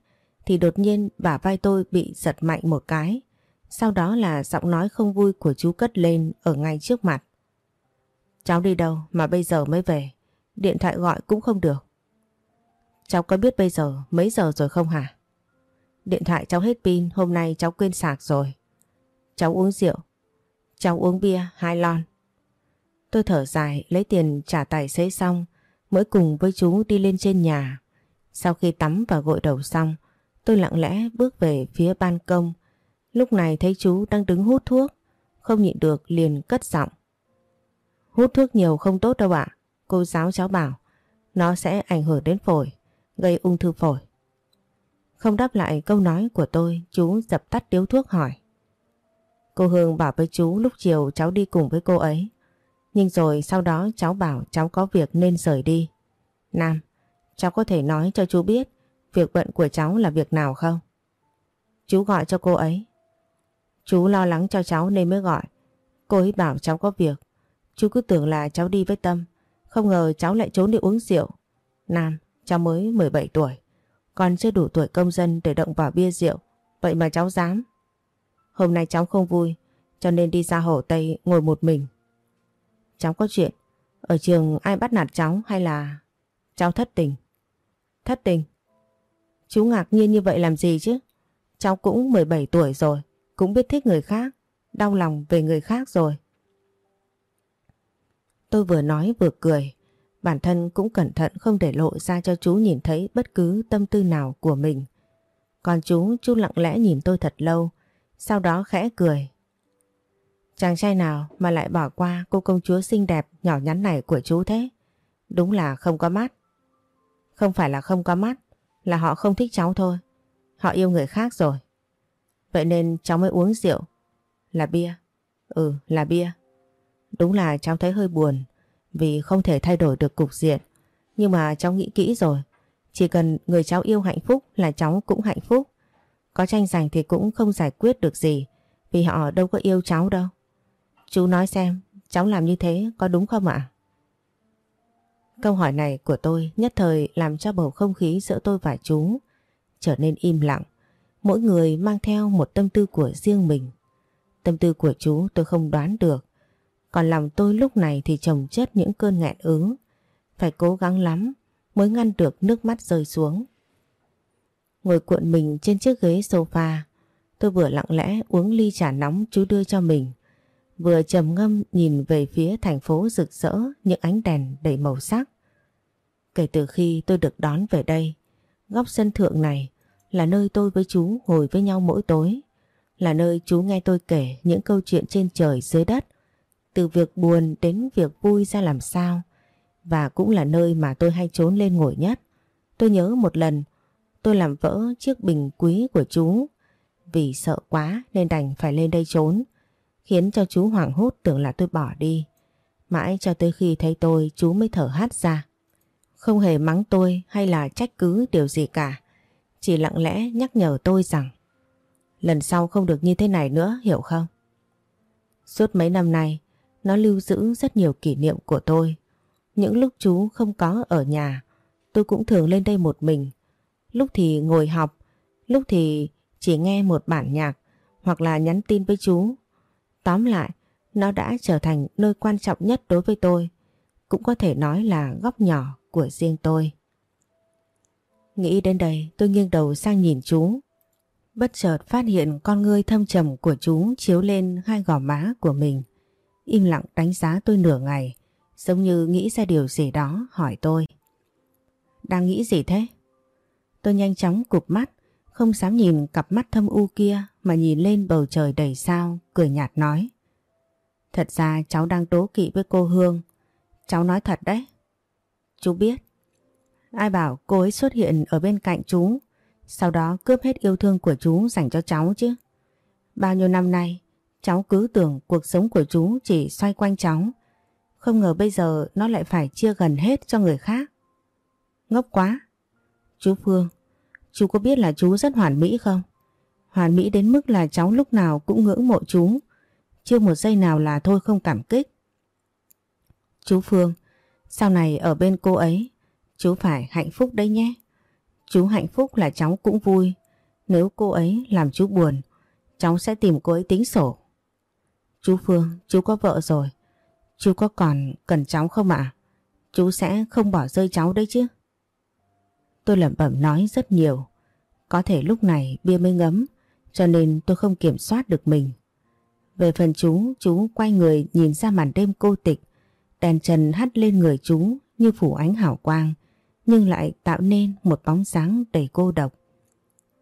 thì đột nhiên bả vai tôi bị giật mạnh một cái. Sau đó là giọng nói không vui của chú cất lên ở ngay trước mặt. Cháu đi đâu mà bây giờ mới về? Điện thoại gọi cũng không được. Cháu có biết bây giờ mấy giờ rồi không hả? Điện thoại cháu hết pin, hôm nay cháu quên sạc rồi. Cháu uống rượu. Cháu uống bia, hai lon. Tôi thở dài lấy tiền trả tài xế xong mới cùng với chú đi lên trên nhà. Sau khi tắm và gội đầu xong tôi lặng lẽ bước về phía ban công. Lúc này thấy chú đang đứng hút thuốc không nhịn được liền cất giọng. Hút thuốc nhiều không tốt đâu ạ. Cô giáo cháu bảo nó sẽ ảnh hưởng đến phổi, gây ung thư phổi. Không đáp lại câu nói của tôi, chú dập tắt điếu thuốc hỏi. Cô Hương bảo với chú lúc chiều cháu đi cùng với cô ấy. Nhưng rồi sau đó cháu bảo cháu có việc nên rời đi. Nam, cháu có thể nói cho chú biết việc bận của cháu là việc nào không? Chú gọi cho cô ấy. Chú lo lắng cho cháu nên mới gọi. Cô ấy bảo cháu có việc. Chú cứ tưởng là cháu đi với Tâm. Không ngờ cháu lại trốn đi uống rượu. Nam, cháu mới 17 tuổi. Còn chưa đủ tuổi công dân để động vào bia rượu. Vậy mà cháu dám. Hôm nay cháu không vui. Cho nên đi ra hồ Tây ngồi một mình. Cháu có chuyện. Ở trường ai bắt nạt cháu hay là... Cháu thất tình. Thất tình? Chú ngạc nhiên như vậy làm gì chứ? Cháu cũng 17 tuổi rồi. Cũng biết thích người khác. Đau lòng về người khác rồi. Tôi vừa nói vừa cười. Bản thân cũng cẩn thận không để lộ ra cho chú nhìn thấy bất cứ tâm tư nào của mình. Còn chú, chú lặng lẽ nhìn tôi thật lâu. Sau đó khẽ cười. Chàng trai nào mà lại bỏ qua cô công chúa xinh đẹp nhỏ nhắn này của chú thế? Đúng là không có mắt. Không phải là không có mắt, là họ không thích cháu thôi. Họ yêu người khác rồi. Vậy nên cháu mới uống rượu. Là bia. Ừ, là bia. Đúng là cháu thấy hơi buồn vì không thể thay đổi được cục diện. Nhưng mà cháu nghĩ kỹ rồi. Chỉ cần người cháu yêu hạnh phúc là cháu cũng hạnh phúc. Có tranh giành thì cũng không giải quyết được gì vì họ đâu có yêu cháu đâu. Chú nói xem cháu làm như thế có đúng không ạ? Câu hỏi này của tôi nhất thời làm cho bầu không khí giữa tôi và chú trở nên im lặng. Mỗi người mang theo một tâm tư của riêng mình. Tâm tư của chú tôi không đoán được. Còn lòng tôi lúc này thì chồng chất những cơn nghẹn ứ. Phải cố gắng lắm mới ngăn được nước mắt rơi xuống. Ngồi cuộn mình trên chiếc ghế sofa, tôi vừa lặng lẽ uống ly trà nóng chú đưa cho mình. Vừa trầm ngâm nhìn về phía thành phố rực rỡ những ánh đèn đầy màu sắc. Kể từ khi tôi được đón về đây, góc sân thượng này là nơi tôi với chú ngồi với nhau mỗi tối. Là nơi chú nghe tôi kể những câu chuyện trên trời dưới đất, từ việc buồn đến việc vui ra làm sao. Và cũng là nơi mà tôi hay trốn lên ngồi nhất. Tôi nhớ một lần tôi làm vỡ chiếc bình quý của chú. Vì sợ quá nên đành phải lên đây trốn khiến cho chú hoảng hốt tưởng là tôi bỏ đi. Mãi cho tới khi thấy tôi chú mới thở hát ra. Không hề mắng tôi hay là trách cứ điều gì cả. Chỉ lặng lẽ nhắc nhở tôi rằng lần sau không được như thế này nữa hiểu không? Suốt mấy năm nay nó lưu giữ rất nhiều kỷ niệm của tôi. Những lúc chú không có ở nhà tôi cũng thường lên đây một mình. Lúc thì ngồi học, lúc thì chỉ nghe một bản nhạc hoặc là nhắn tin với chú Tóm lại, nó đã trở thành nơi quan trọng nhất đối với tôi. Cũng có thể nói là góc nhỏ của riêng tôi. Nghĩ đến đây tôi nghiêng đầu sang nhìn chú. Bất chợt phát hiện con ngươi thâm trầm của chú chiếu lên hai gò má của mình. Im lặng đánh giá tôi nửa ngày, giống như nghĩ ra điều gì đó hỏi tôi. Đang nghĩ gì thế? Tôi nhanh chóng cụp mắt, không dám nhìn cặp mắt thâm u kia mà nhìn lên bầu trời đầy sao, cười nhạt nói. Thật ra cháu đang đố kỵ với cô Hương. Cháu nói thật đấy. Chú biết. Ai bảo cô ấy xuất hiện ở bên cạnh chú, sau đó cướp hết yêu thương của chú dành cho cháu chứ. Bao nhiêu năm nay, cháu cứ tưởng cuộc sống của chú chỉ xoay quanh cháu. Không ngờ bây giờ nó lại phải chia gần hết cho người khác. Ngốc quá. Chú Phương, chú có biết là chú rất hoàn mỹ không? Hoàn mỹ đến mức là cháu lúc nào cũng ngưỡng mộ chú. Chưa một giây nào là thôi không cảm kích. Chú Phương, sau này ở bên cô ấy, chú phải hạnh phúc đấy nhé. Chú hạnh phúc là cháu cũng vui. Nếu cô ấy làm chú buồn, cháu sẽ tìm cô ấy tính sổ. Chú Phương, chú có vợ rồi. Chú có còn cần cháu không ạ? Chú sẽ không bỏ rơi cháu đấy chứ. Tôi lẩm bẩm nói rất nhiều. Có thể lúc này bia mới ngấm, cho nên tôi không kiểm soát được mình. Về phần chú, chú quay người nhìn ra màn đêm cô tịch. Đèn trần hắt lên người chú như phủ ánh hào quang, nhưng lại tạo nên một bóng sáng đầy cô độc.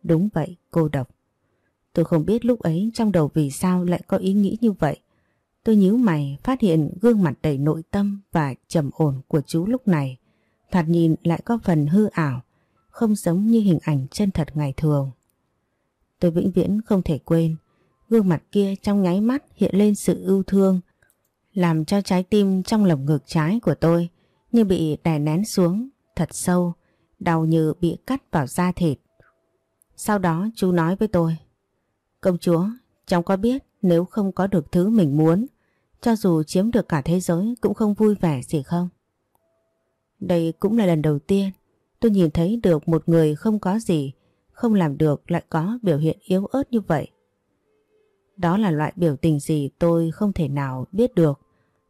Đúng vậy, cô độc. Tôi không biết lúc ấy trong đầu vì sao lại có ý nghĩ như vậy. Tôi nhíu mày phát hiện gương mặt đầy nội tâm và trầm ổn của chú lúc này. Thoạt nhìn lại có phần hư ảo, không giống như hình ảnh chân thật ngày thường. Tôi vĩnh viễn không thể quên, gương mặt kia trong nháy mắt hiện lên sự ưu thương, làm cho trái tim trong lồng ngực trái của tôi như bị đè nén xuống, thật sâu, đau như bị cắt vào da thịt. Sau đó chú nói với tôi, Công chúa, cháu có biết nếu không có được thứ mình muốn, cho dù chiếm được cả thế giới cũng không vui vẻ gì không? Đây cũng là lần đầu tiên tôi nhìn thấy được một người không có gì, không làm được lại có biểu hiện yếu ớt như vậy. Đó là loại biểu tình gì tôi không thể nào biết được.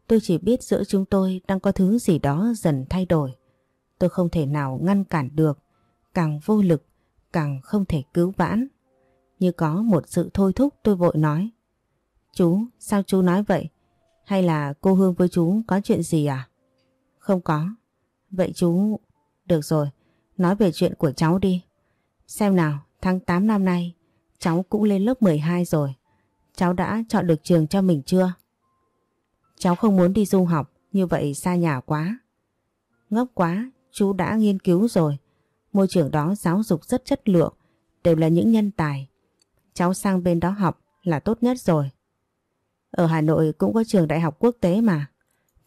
Tôi chỉ biết giữa chúng tôi đang có thứ gì đó dần thay đổi. Tôi không thể nào ngăn cản được, càng vô lực, càng không thể cứu vãn. Như có một sự thôi thúc tôi vội nói. Chú, sao chú nói vậy? Hay là cô Hương với chú có chuyện gì à? Không có. Vậy chú... Được rồi, nói về chuyện của cháu đi. Xem nào, tháng 8 năm nay, cháu cũng lên lớp 12 rồi. Cháu đã chọn được trường cho mình chưa? Cháu không muốn đi du học, như vậy xa nhà quá. Ngốc quá, chú đã nghiên cứu rồi. Môi trường đó giáo dục rất chất lượng, đều là những nhân tài. Cháu sang bên đó học là tốt nhất rồi. Ở Hà Nội cũng có trường đại học quốc tế mà.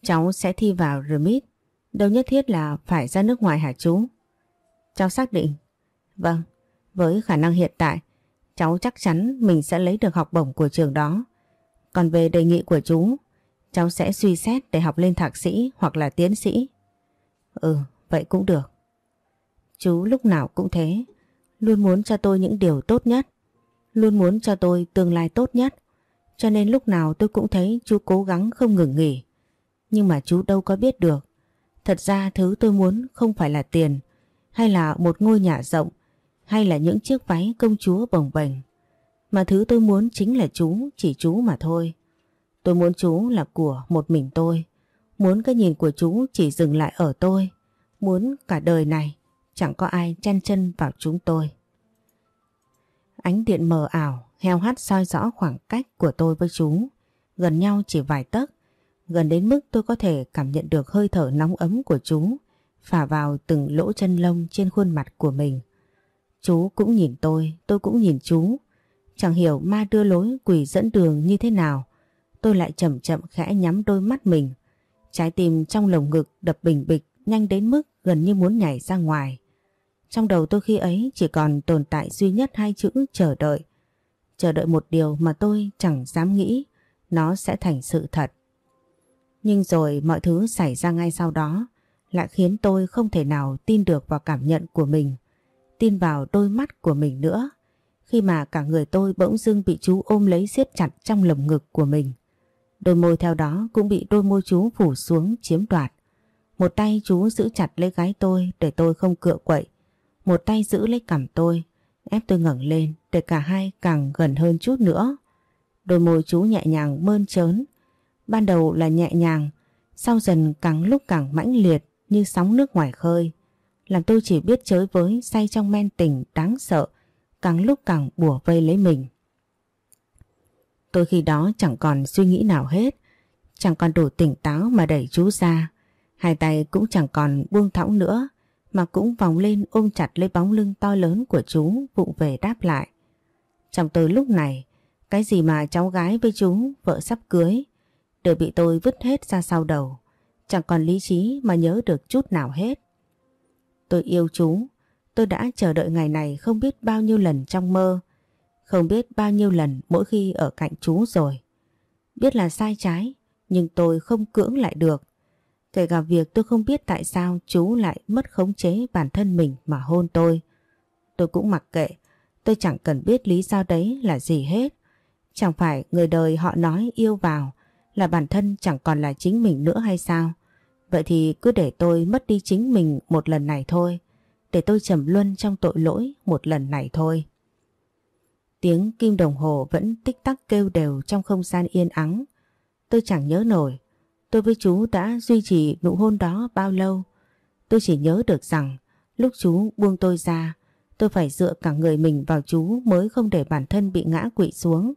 Cháu sẽ thi vào RMIT. Đâu nhất thiết là phải ra nước ngoài hả chú? Cháu xác định. Vâng, với khả năng hiện tại, cháu chắc chắn mình sẽ lấy được học bổng của trường đó. Còn về đề nghị của chú, cháu sẽ suy xét để học lên thạc sĩ hoặc là tiến sĩ. Ừ, vậy cũng được. Chú lúc nào cũng thế, luôn muốn cho tôi những điều tốt nhất, luôn muốn cho tôi tương lai tốt nhất. Cho nên lúc nào tôi cũng thấy chú cố gắng không ngừng nghỉ. Nhưng mà chú đâu có biết được. Thật ra thứ tôi muốn không phải là tiền, hay là một ngôi nhà rộng, hay là những chiếc váy công chúa bồng bềnh. Mà thứ tôi muốn chính là chú, chỉ chú mà thôi. Tôi muốn chú là của một mình tôi. Muốn cái nhìn của chú chỉ dừng lại ở tôi. Muốn cả đời này chẳng có ai chen chân vào chúng tôi. Ánh điện mờ ảo, heo hắt soi rõ khoảng cách của tôi với chú. Gần nhau chỉ vài tấc, gần đến mức tôi có thể cảm nhận được hơi thở nóng ấm của chú phả vào từng lỗ chân lông trên khuôn mặt của mình. Chú cũng nhìn tôi, tôi cũng nhìn chú. Chẳng hiểu ma đưa lối quỷ dẫn đường như thế nào. Tôi lại chậm chậm khẽ nhắm đôi mắt mình. Trái tim trong lồng ngực đập bình bịch nhanh đến mức gần như muốn nhảy ra ngoài. Trong đầu tôi khi ấy chỉ còn tồn tại duy nhất hai chữ chờ đợi. Chờ đợi một điều mà tôi chẳng dám nghĩ nó sẽ thành sự thật. Nhưng rồi mọi thứ xảy ra ngay sau đó lại khiến tôi không thể nào tin được vào cảm nhận của mình, tin vào đôi mắt của mình nữa, khi mà cả người tôi bỗng dưng bị chú ôm lấy siết chặt trong lồng ngực của mình. Đôi môi theo đó cũng bị đôi môi chú phủ xuống chiếm đoạt. Một tay chú giữ chặt lấy gái tôi để tôi không cựa quậy, một tay giữ lấy cằm tôi, ép tôi ngẩng lên để cả hai càng gần hơn chút nữa. Đôi môi chú nhẹ nhàng mơn trớn, ban đầu là nhẹ nhàng, sau dần càng lúc càng mãnh liệt như sóng nước ngoài khơi. Làm tôi chỉ biết chới với say trong men tình đáng sợ, càng lúc càng bùa vây lấy mình. Tôi khi đó chẳng còn suy nghĩ nào hết, chẳng còn đủ tỉnh táo mà đẩy chú ra. Hai tay cũng chẳng còn buông thõng nữa mà cũng vòng lên ôm chặt lấy bóng lưng to lớn của chú vụng về đáp lại. Trong tôi lúc này, cái gì mà cháu gái với chú, vợ sắp cưới, đều bị tôi vứt hết ra sau đầu. Chẳng còn lý trí mà nhớ được chút nào hết. Tôi yêu chú, tôi đã chờ đợi ngày này không biết bao nhiêu lần trong mơ, không biết bao nhiêu lần mỗi khi ở cạnh chú rồi. Biết là sai trái, nhưng tôi không cưỡng lại được. Kể cả việc tôi không biết tại sao chú lại mất khống chế bản thân mình mà hôn tôi. Tôi cũng mặc kệ, tôi chẳng cần biết lý do đấy là gì hết. Chẳng phải người đời họ nói yêu vào là bản thân chẳng còn là chính mình nữa hay sao? Vậy thì cứ để tôi mất đi chính mình một lần này thôi. Để tôi trầm luân trong tội lỗi một lần này thôi. Tiếng kim đồng hồ vẫn tích tắc kêu đều trong không gian yên ắng. Tôi chẳng nhớ nổi. Tôi với chú đã duy trì nụ hôn đó bao lâu. Tôi chỉ nhớ được rằng lúc chú buông tôi ra, tôi phải dựa cả người mình vào chú mới không để bản thân bị ngã quỵ xuống.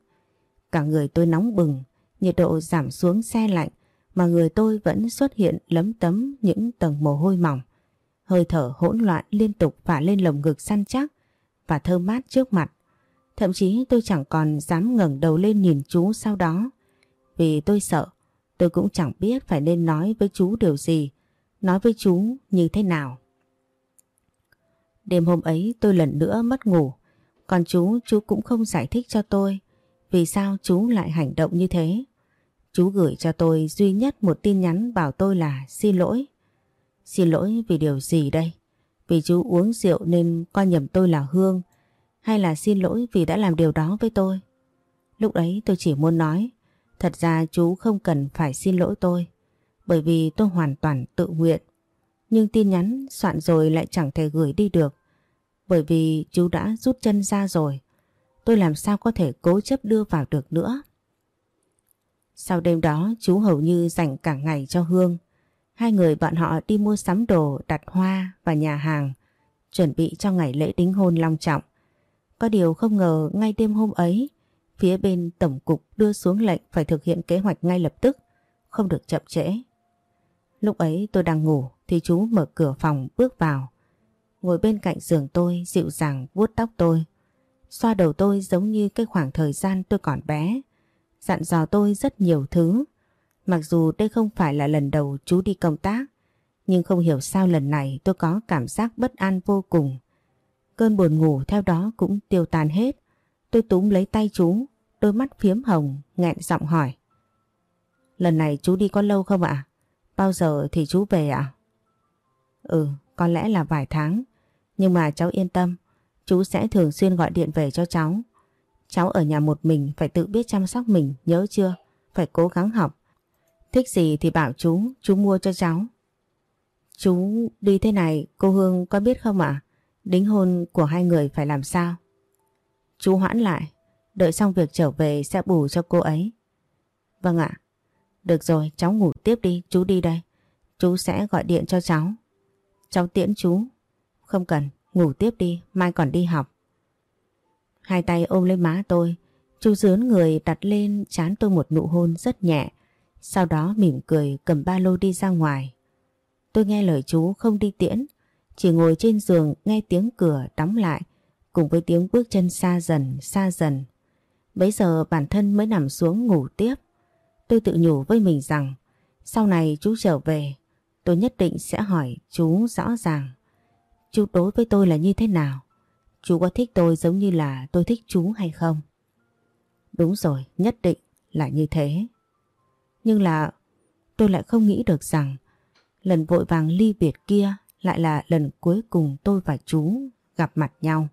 Cả người tôi nóng bừng, nhiệt độ giảm xuống xe lạnh mà người tôi vẫn xuất hiện lấm tấm những tầng mồ hôi mỏng. Hơi thở hỗn loạn liên tục phả lên lồng ngực săn chắc và thơm mát trước mặt. Thậm chí tôi chẳng còn dám ngẩng đầu lên nhìn chú sau đó. Vì tôi sợ, tôi cũng chẳng biết phải nên nói với chú điều gì, nói với chú như thế nào. Đêm hôm ấy tôi lần nữa mất ngủ, còn chú, chú cũng không giải thích cho tôi vì sao chú lại hành động như thế. Chú gửi cho tôi duy nhất một tin nhắn bảo tôi là xin lỗi. Xin lỗi vì điều gì đây? Vì chú uống rượu nên coi nhầm tôi là Hương, hay là xin lỗi vì đã làm điều đó với tôi? Lúc ấy tôi chỉ muốn nói, thật ra chú không cần phải xin lỗi tôi, bởi vì tôi hoàn toàn tự nguyện. Nhưng tin nhắn soạn rồi lại chẳng thể gửi đi được, bởi vì chú đã rút chân ra rồi. Tôi làm sao có thể cố chấp đưa vào được nữa. Sau đêm đó chú hầu như dành cả ngày cho Hương. Hai người bọn họ đi mua sắm đồ, đặt hoa và nhà hàng, chuẩn bị cho ngày lễ đính hôn long trọng. Có điều không ngờ ngay đêm hôm ấy, phía bên tổng cục đưa xuống lệnh phải thực hiện kế hoạch ngay lập tức, không được chậm trễ. Lúc ấy tôi đang ngủ thì chú mở cửa phòng bước vào. Ngồi bên cạnh giường tôi dịu dàng vuốt tóc tôi. Xoa đầu tôi giống như cái khoảng thời gian tôi còn bé. Dặn dò tôi rất nhiều thứ. Mặc dù đây không phải là lần đầu chú đi công tác, nhưng không hiểu sao lần này tôi có cảm giác bất an vô cùng. Cơn buồn ngủ theo đó cũng tiêu tan hết. Tôi túm lấy tay chú, đôi mắt phiếm hồng, nghẹn giọng hỏi. Lần này chú đi có lâu không ạ? Bao giờ thì chú về ạ? Ừ, có lẽ là vài tháng. Nhưng mà cháu yên tâm, chú sẽ thường xuyên gọi điện về cho cháu. Cháu ở nhà một mình phải tự biết chăm sóc mình, nhớ chưa? Phải cố gắng học. Thích gì thì bảo chú, chú mua cho cháu. Chú đi thế này, cô Hương có biết không ạ? Đính hôn của hai người phải làm sao? Chú hoãn lại, đợi xong việc trở về sẽ bù cho cô ấy. Vâng ạ. Được rồi, cháu ngủ tiếp đi, chú đi đây. Chú sẽ gọi điện cho cháu. Cháu tiễn chú. Không cần, ngủ tiếp đi, mai còn đi học. Hai tay ôm lấy má tôi, chú dướn người đặt lên chán tôi một nụ hôn rất nhẹ. Sau đó mỉm cười cầm ba lô đi ra ngoài. Tôi nghe lời chú không đi tiễn, chỉ ngồi trên giường nghe tiếng cửa đóng lại cùng với tiếng bước chân xa dần, xa dần. Bấy giờ bản thân mới nằm xuống ngủ tiếp. Tôi tự nhủ với mình rằng sau này chú trở về tôi nhất định sẽ hỏi chú rõ ràng. Chú đối với tôi là như thế nào? Chú có thích tôi giống như là tôi thích chú hay không? Đúng rồi, nhất định là như thế. Nhưng là tôi lại không nghĩ được rằng lần vội vàng ly biệt kia lại là lần cuối cùng tôi và chú gặp mặt nhau.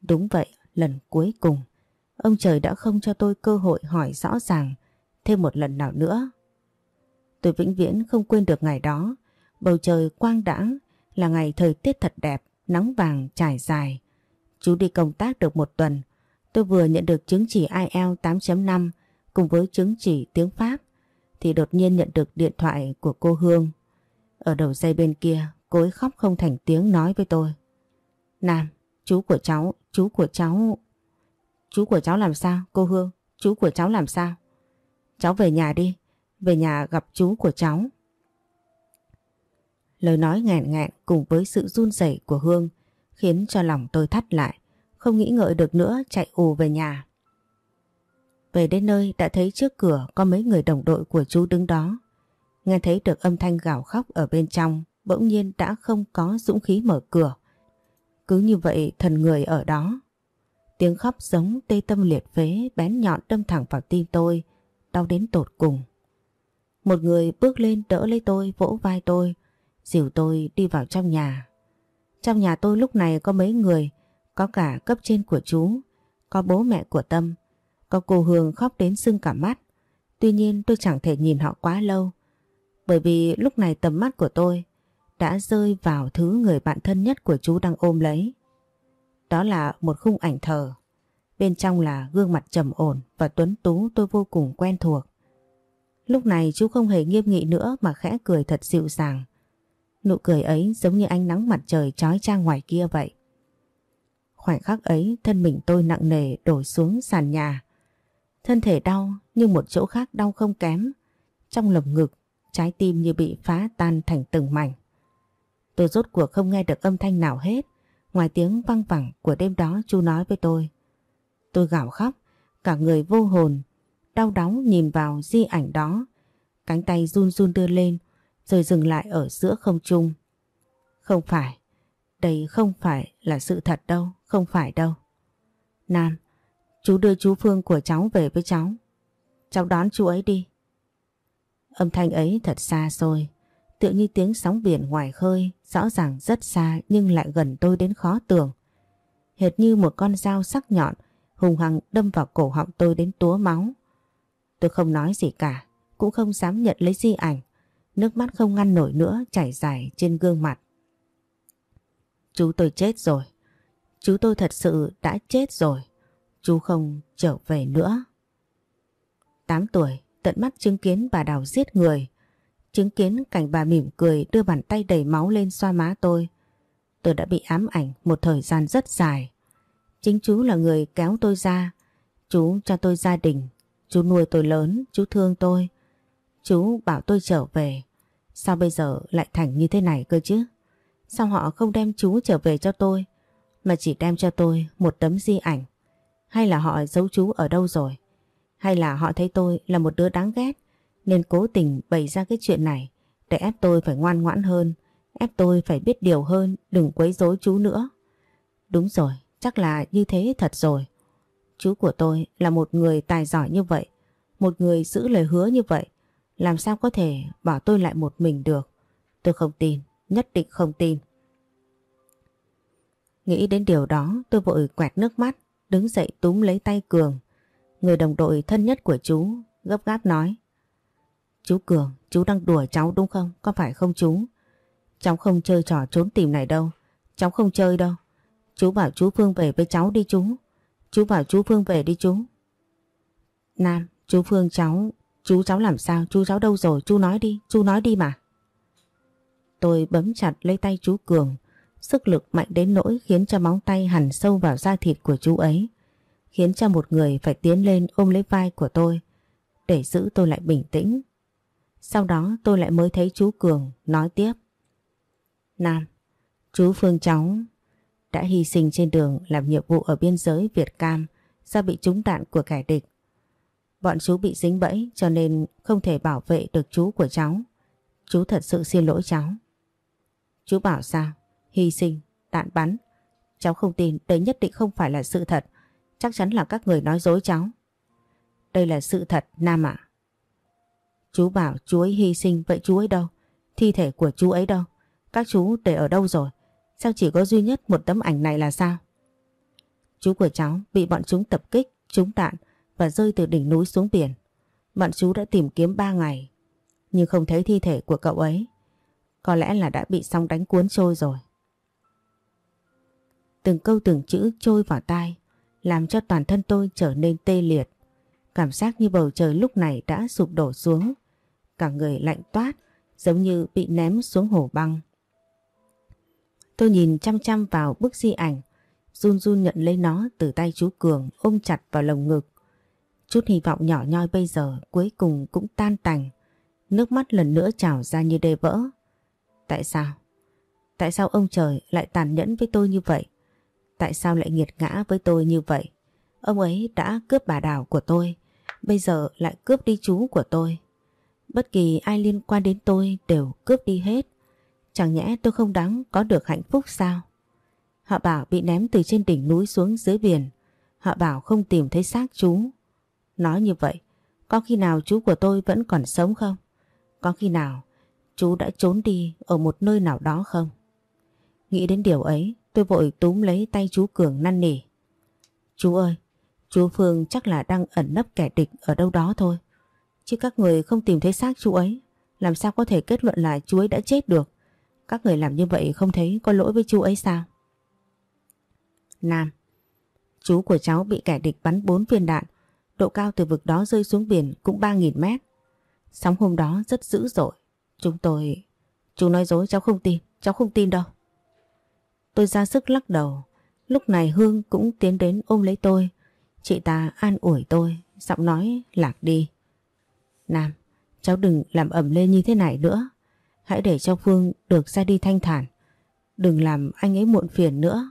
Đúng vậy, lần cuối cùng, ông trời đã không cho tôi cơ hội hỏi rõ ràng thêm một lần nào nữa. Tôi vĩnh viễn không quên được ngày đó, bầu trời quang đãng là ngày thời tiết thật đẹp, nắng vàng trải dài. Chú đi công tác được một tuần, tôi vừa nhận được chứng chỉ IELTS 8.5 cùng với chứng chỉ tiếng Pháp thì đột nhiên nhận được điện thoại của cô Hương. Ở đầu dây bên kia, cô ấy khóc không thành tiếng nói với tôi. Nam, chú của cháu, chú của cháu... Chú của cháu làm sao, cô Hương? Chú của cháu làm sao? Cháu về nhà đi, về nhà gặp chú của cháu. Lời nói ngẹn ngẹn cùng với sự run rẩy của Hương khiến cho lòng tôi thắt lại, không nghĩ ngợi được nữa chạy ù về nhà. Về đến nơi đã thấy trước cửa có mấy người đồng đội của chú đứng đó. Nghe thấy được âm thanh gào khóc ở bên trong, bỗng nhiên đã không có dũng khí mở cửa. Cứ như vậy thần người ở đó. Tiếng khóc giống tê tâm liệt phế bén nhọn đâm thẳng vào tim tôi, đau đến tột cùng. Một người bước lên đỡ lấy tôi, vỗ vai tôi, dìu tôi đi vào trong nhà. Trong nhà tôi lúc này có mấy người, có cả cấp trên của chú, có bố mẹ của Tâm, có cô Hương khóc đến sưng cả mắt. Tuy nhiên tôi chẳng thể nhìn họ quá lâu, bởi vì lúc này tầm mắt của tôi đã rơi vào thứ người bạn thân nhất của chú đang ôm lấy. Đó là một khung ảnh thờ. Bên trong là gương mặt trầm ổn và tuấn tú tôi vô cùng quen thuộc. Lúc này chú không hề nghiêm nghị nữa mà khẽ cười thật dịu dàng. Nụ cười ấy giống như ánh nắng mặt trời trói trang ngoài kia vậy. Khoảnh khắc ấy thân mình tôi nặng nề đổ xuống sàn nhà. Thân thể đau nhưng một chỗ khác đau không kém. Trong lồng ngực, trái tim như bị phá tan thành từng mảnh. Tôi rốt cuộc không nghe được âm thanh nào hết. Ngoài tiếng văng vẳng của đêm đó chú nói với tôi. Tôi gào khóc, cả người vô hồn, đau đớn nhìn vào di ảnh đó. Cánh tay run run đưa lên, rồi dừng lại ở giữa không trung. Không phải, đây không phải là sự thật đâu, không phải đâu. Nam, chú đưa chú Phương của cháu về với cháu. Cháu đón chú ấy đi. Âm thanh ấy thật xa xôi, tựa như tiếng sóng biển ngoài khơi, rõ ràng rất xa nhưng lại gần tôi đến khó tưởng. Hệt như một con dao sắc nhọn hùng hăng đâm vào cổ họng tôi đến túa máu. Tôi không nói gì cả, cũng không dám nhận lấy di ảnh. Nước mắt không ngăn nổi nữa chảy dài trên gương mặt. Chú tôi chết rồi. Chú tôi thật sự đã chết rồi. Chú không trở về nữa. 8 tuổi, tận mắt chứng kiến bà Đào giết người. Chứng kiến cảnh bà mỉm cười đưa bàn tay đầy máu lên xoa má tôi. Tôi đã bị ám ảnh một thời gian rất dài. Chính chú là người kéo tôi ra. Chú cho tôi gia đình. Chú nuôi tôi lớn, chú thương tôi. Chú bảo tôi trở về. Sao bây giờ lại thành như thế này cơ chứ? Sao họ không đem chú trở về cho tôi mà chỉ đem cho tôi một tấm di ảnh? Hay là họ giấu chú ở đâu rồi? Hay là họ thấy tôi là một đứa đáng ghét nên cố tình bày ra cái chuyện này để ép tôi phải ngoan ngoãn hơn, ép tôi phải biết điều hơn, đừng quấy rối chú nữa. Đúng rồi, chắc là như thế thật rồi. Chú của tôi là một người tài giỏi như vậy, một người giữ lời hứa như vậy. Làm sao có thể bỏ tôi lại một mình được? Tôi không tin, nhất định không tin. Nghĩ đến điều đó tôi vội quẹt nước mắt, đứng dậy túm lấy tay Cường. Người đồng đội thân nhất của chú gấp gáp nói. Chú Cường, chú đang đùa cháu đúng không? Có phải không chú? Cháu không chơi trò trốn tìm này đâu. Cháu không chơi đâu. Chú bảo chú Phương về với cháu đi chú. Chú bảo chú Phương về đi chú. Nam, chú Phương cháu, chú cháu làm sao? Chú cháu đâu rồi? Chú nói đi, chú nói đi mà. Tôi bấm chặt lấy tay chú Cường. Sức lực mạnh đến nỗi khiến cho móng tay hằn sâu vào da thịt của chú ấy. Khiến cho một người phải tiến lên ôm lấy vai của tôi. Để giữ tôi lại bình tĩnh. Sau đó tôi lại mới thấy chú Cường nói tiếp. Nam, chú Phương cháu đã hy sinh trên đường làm nhiệm vụ ở biên giới Việt Cam do bị trúng đạn của kẻ địch. Bọn chú bị dính bẫy cho nên không thể bảo vệ được chú của cháu. Chú thật sự xin lỗi cháu. Chú bảo sao? Hy sinh, đạn bắn. Cháu không tin đây nhất định không phải là sự thật. Chắc chắn là các người nói dối cháu. Đây là sự thật, Nam ạ. Chú bảo chú ấy hy sinh, vậy chú ấy đâu? Thi thể của chú ấy đâu? Các chú để ở đâu rồi? Sao chỉ có duy nhất một tấm ảnh này là sao? Chú của cháu bị bọn chúng tập kích, trúng đạn và rơi từ đỉnh núi xuống biển. Bọn chú đã tìm kiếm 3 ngày, nhưng không thấy thi thể của cậu ấy. Có lẽ là đã bị sóng đánh cuốn trôi rồi. Từng câu từng chữ trôi vào tai, làm cho toàn thân tôi trở nên tê liệt. Cảm giác như bầu trời lúc này đã sụp đổ xuống. Cả người lạnh toát, giống như bị ném xuống hồ băng. Tôi nhìn chăm chăm vào bức di ảnh, run run nhận lấy nó từ tay chú Cường ôm chặt vào lồng ngực. Chút hy vọng nhỏ nhoi bây giờ cuối cùng cũng tan tành. Nước mắt lần nữa trào ra như đê vỡ. Tại sao? Tại sao ông trời lại tàn nhẫn với tôi như vậy? Tại sao lại nghiệt ngã với tôi như vậy? Ông ấy đã cướp bà đào của tôi, bây giờ lại cướp đi chú của tôi. Bất kỳ ai liên quan đến tôi đều cướp đi hết. Chẳng nhẽ tôi không đáng có được hạnh phúc sao? Họ bảo bị ném từ trên đỉnh núi xuống dưới biển. Họ bảo không tìm thấy xác chú. Nói như vậy, có khi nào chú của tôi vẫn còn sống không? Có khi nào chú đã trốn đi ở một nơi nào đó không? Nghĩ đến điều ấy, tôi vội túm lấy tay chú Cường năn nỉ. Chú ơi, chú Phương chắc là đang ẩn nấp kẻ địch ở đâu đó thôi. Chứ các người không tìm thấy xác chú ấy, làm sao có thể kết luận là chú ấy đã chết được? Các người làm như vậy không thấy có lỗi với chú ấy sao? Nam Chú của cháu bị kẻ địch bắn 4 viên đạn Độ cao từ vực đó rơi xuống biển cũng 3.000 mét. Sóng hôm đó rất dữ dội. Chúng tôi... Chú nói dối cháu không tin, Cháu không tin đâu. Tôi ra sức lắc đầu. Lúc này Hương cũng tiến đến ôm lấy tôi. Chị ta an ủi tôi, Giọng nói lạc đi. Nam, Cháu đừng làm ẩm lên như thế này nữa. Hãy để cho Phương được ra đi thanh thản. Đừng làm anh ấy muộn phiền nữa.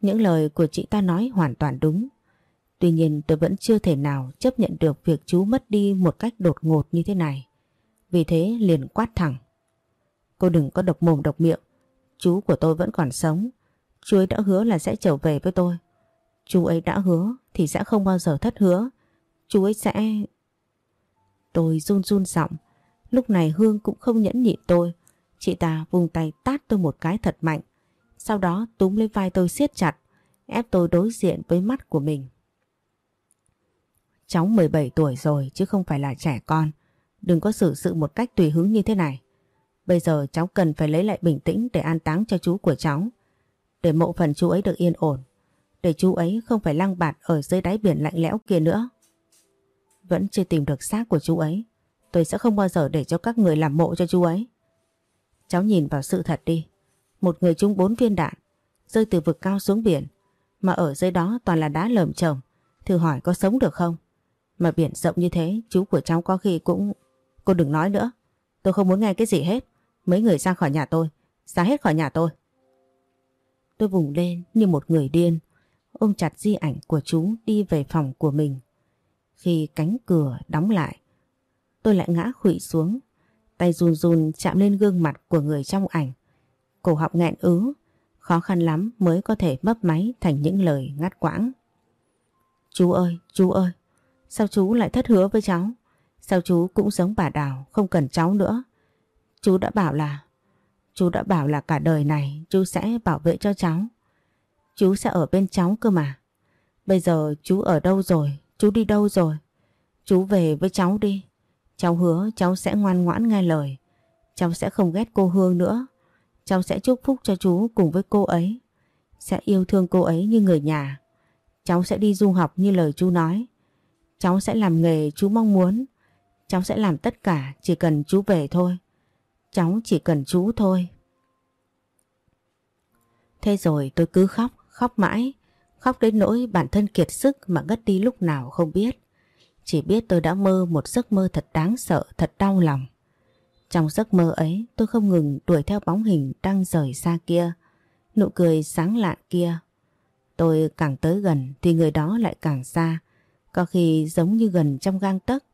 Những lời của chị ta nói hoàn toàn đúng. Tuy nhiên tôi vẫn chưa thể nào chấp nhận được việc chú mất đi một cách đột ngột như thế này. Vì thế liền quát thẳng. Cô đừng có độc mồm độc miệng. Chú của tôi vẫn còn sống. Chú ấy đã hứa là sẽ trở về với tôi. Chú ấy đã hứa thì sẽ không bao giờ thất hứa. Chú ấy sẽ... Tôi run run giọng. Lúc này Hương cũng không nhẫn nhịn tôi. Chị ta vùng tay tát tôi một cái thật mạnh. Sau đó túm lấy vai tôi siết chặt, ép tôi đối diện với mắt của mình. Cháu 17 tuổi rồi chứ không phải là trẻ con. Đừng có xử sự một cách tùy hứng như thế này. Bây giờ cháu cần phải lấy lại bình tĩnh để an táng cho chú của cháu. Để mộ phần chú ấy được yên ổn. Để chú ấy không phải lăng bạt ở dưới đáy biển lạnh lẽo kia nữa. Vẫn chưa tìm được xác của chú ấy. Tôi sẽ không bao giờ để cho các người làm mộ cho chú ấy. Cháu nhìn vào sự thật đi. Một người trúng bốn viên đạn, rơi từ vực cao xuống biển, mà ở dưới đó toàn là đá lởm chởm, thử hỏi có sống được không? Mà biển rộng như thế, chú của cháu có khi cũng... Cô đừng nói nữa, tôi không muốn nghe cái gì hết. Mấy người ra khỏi nhà tôi, ra hết khỏi nhà tôi. Tôi vùng lên như một người điên, ôm chặt di ảnh của chú đi về phòng của mình. Khi cánh cửa đóng lại, tôi lại ngã khụy xuống, tay run run chạm lên gương mặt của người trong ảnh cổ họng nghẹn ứ, khó khăn lắm mới có thể mấp máy thành những lời ngắt quãng. Chú ơi, chú ơi, sao chú lại thất hứa với cháu? Sao chú cũng giống bà Đào, không cần cháu nữa? Chú đã bảo là, chú đã bảo là cả đời này chú sẽ bảo vệ cho cháu. Chú sẽ ở bên cháu cơ mà. Bây giờ chú ở đâu rồi, chú đi đâu rồi? Chú về với cháu đi. Cháu hứa cháu sẽ ngoan ngoãn nghe lời. Cháu sẽ không ghét cô Hương nữa. Cháu sẽ chúc phúc cho chú cùng với cô ấy. Sẽ yêu thương cô ấy như người nhà. Cháu sẽ đi du học như lời chú nói. Cháu sẽ làm nghề chú mong muốn. Cháu sẽ làm tất cả chỉ cần chú về thôi. Cháu chỉ cần chú thôi. Thế rồi tôi cứ khóc, khóc mãi. Khóc đến nỗi bản thân kiệt sức mà ngất đi lúc nào không biết. Chỉ biết tôi đã mơ một giấc mơ thật đáng sợ, thật đau lòng. Trong giấc mơ ấy tôi không ngừng đuổi theo bóng hình đang rời xa kia, nụ cười sáng lạ kia. Tôi càng tới gần thì người đó lại càng xa, có khi giống như gần trong gang tấc,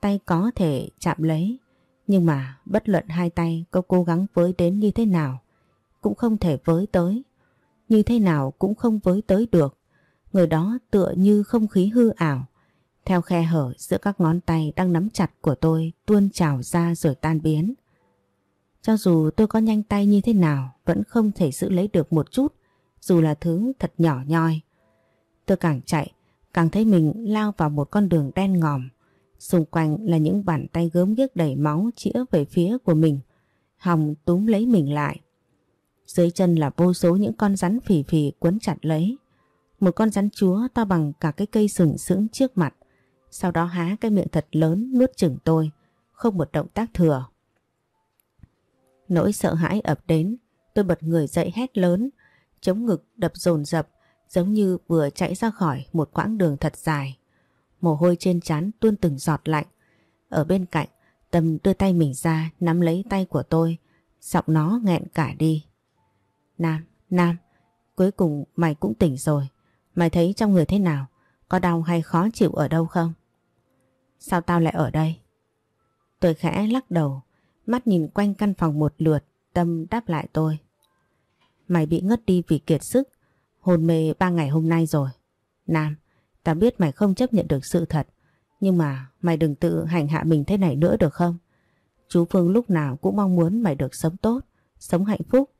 tay có thể chạm lấy, nhưng mà bất luận hai tay có cố gắng với đến như thế nào, cũng không thể với tới, như thế nào cũng không với tới được. Người đó tựa như không khí hư ảo, theo khe hở giữa các ngón tay đang nắm chặt của tôi tuôn trào ra rồi tan biến. Cho dù tôi có nhanh tay như thế nào vẫn không thể giữ lấy được một chút dù là thứ thật nhỏ nhoi. Tôi càng chạy càng thấy mình lao vào một con đường đen ngòm. Xung quanh là những bàn tay gớm ghiếc đầy máu chĩa về phía của mình. Hồng túm lấy mình lại. Dưới chân là vô số những con rắn phì phì quấn chặt lấy. Một con rắn chúa to bằng cả cái cây sừng sững trước mặt. Sau đó há cái miệng thật lớn nuốt chửng tôi, không một động tác thừa. Nỗi sợ hãi ập đến, tôi bật người dậy hét lớn, chống ngực đập dồn dập giống như vừa chạy ra khỏi một quãng đường thật dài. Mồ hôi trên trán tuôn từng giọt lạnh. Ở bên cạnh, Tâm đưa tay mình ra nắm lấy tay của tôi, giọng nó nghẹn cả đi. Nam, Nam, cuối cùng mày cũng tỉnh rồi. Mày thấy trong người thế nào? Có đau hay khó chịu ở đâu không? Sao tao lại ở đây? Tôi khẽ lắc đầu, mắt nhìn quanh căn phòng một lượt, Tâm đáp lại tôi. Mày bị ngất đi vì kiệt sức, hôn mê ba ngày hôm nay rồi. Nam, ta biết mày không chấp nhận được sự thật, nhưng mà mày đừng tự hành hạ mình thế này nữa được không? Chú Phương lúc nào cũng mong muốn mày được sống tốt, sống hạnh phúc.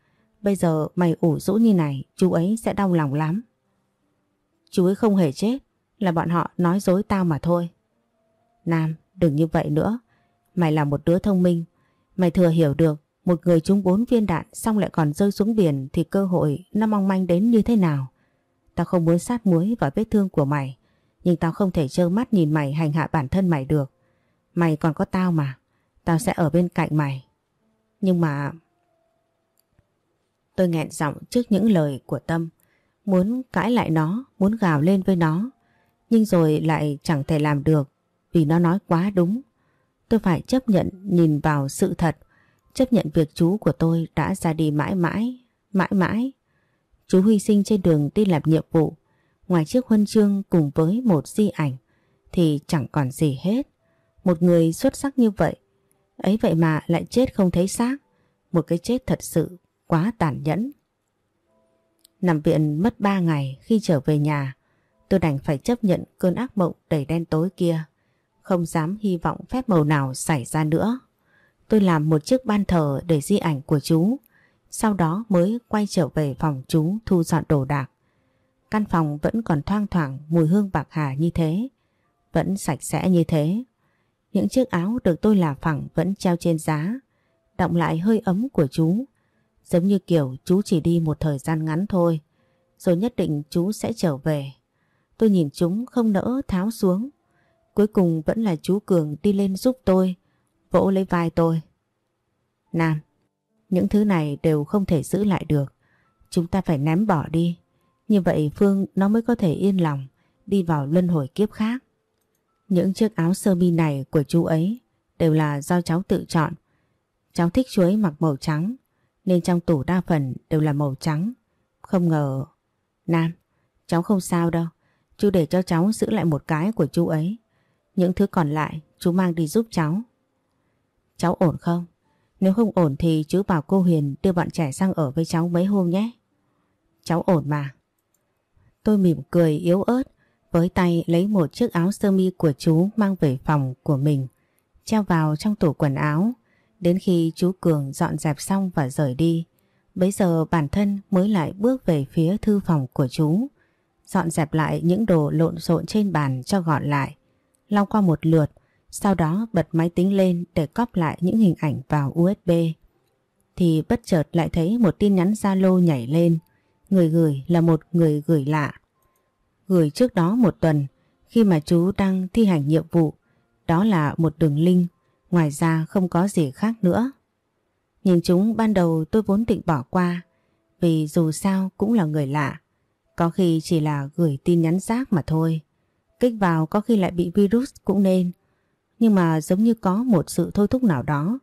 Bây giờ mày ủ rũ như này, chú ấy sẽ đau lòng lắm. Chú ấy không hề chết, là bọn họ nói dối tao mà thôi. Nam, đừng như vậy nữa. Mày là một đứa thông minh. Mày thừa hiểu được một người trúng bốn viên đạn xong lại còn rơi xuống biển thì cơ hội nó mong manh đến như thế nào. Tao không muốn sát muối vào vết thương của mày. Nhưng tao không thể trơ mắt nhìn mày hành hạ bản thân mày được. Mày còn có tao mà. Tao sẽ ở bên cạnh mày. Nhưng mà... Tôi nghẹn giọng trước những lời của Tâm. Muốn cãi lại nó, muốn gào lên với nó. Nhưng rồi lại chẳng thể làm được vì nó nói quá đúng. Tôi phải chấp nhận nhìn vào sự thật, chấp nhận việc chú của tôi đã ra đi mãi mãi, mãi mãi. Chú hy sinh trên đường đi làm nhiệm vụ, ngoài chiếc huân chương cùng với một di ảnh thì chẳng còn gì hết. Một người xuất sắc như vậy, ấy vậy mà lại chết không thấy xác, một cái chết thật sự quá tàn nhẫn. Nằm viện mất 3 ngày khi trở về nhà, tôi đành phải chấp nhận cơn ác mộng đầy đen tối kia. Không dám hy vọng phép màu nào xảy ra nữa. Tôi làm một chiếc ban thờ để di ảnh của chú. Sau đó mới quay trở về phòng chú thu dọn đồ đạc. Căn phòng vẫn còn thoang thoảng mùi hương bạc hà như thế. Vẫn sạch sẽ như thế. Những chiếc áo được tôi là phẳng vẫn treo trên giá. Động lại hơi ấm của chú. Giống như kiểu chú chỉ đi một thời gian ngắn thôi. Rồi nhất định chú sẽ trở về. Tôi nhìn chúng không nỡ tháo xuống. Cuối cùng vẫn là chú Cường đi lên giúp tôi, vỗ lấy vai tôi. Nam, những thứ này đều không thể giữ lại được. Chúng ta phải ném bỏ đi. Như vậy Phương nó mới có thể yên lòng đi vào luân hồi kiếp khác. Những chiếc áo sơ mi này của chú ấy đều là do cháu tự chọn. Cháu thích chú ấy mặc màu trắng nên trong tủ đa phần đều là màu trắng. Không ngờ... Nam, cháu không sao đâu. Chú để cho cháu giữ lại một cái của chú ấy. Những thứ còn lại chú mang đi giúp cháu. Cháu ổn không? Nếu không ổn thì chú bảo cô Huyền đưa bọn trẻ sang ở với cháu mấy hôm nhé. Cháu ổn mà. Tôi mỉm cười yếu ớt với tay lấy một chiếc áo sơ mi của chú mang về phòng của mình treo vào trong tủ quần áo đến khi chú Cường dọn dẹp xong và rời đi. Bấy giờ bản thân mới lại bước về phía thư phòng của chú dọn dẹp lại những đồ lộn xộn trên bàn cho gọn lại lau qua một lượt, sau đó bật máy tính lên để cóp lại những hình ảnh vào USB. Thì bất chợt lại thấy một tin nhắn Zalo nhảy lên, người gửi là một người gửi lạ. Gửi trước đó một tuần, khi mà chú đang thi hành nhiệm vụ, đó là một đường link, ngoài ra không có gì khác nữa. Nhìn chúng ban đầu tôi vốn định bỏ qua, vì dù sao cũng là người lạ, có khi chỉ là gửi tin nhắn rác mà thôi. Kích vào có khi lại bị virus cũng nên. Nhưng mà giống như có một sự thôi thúc nào đó.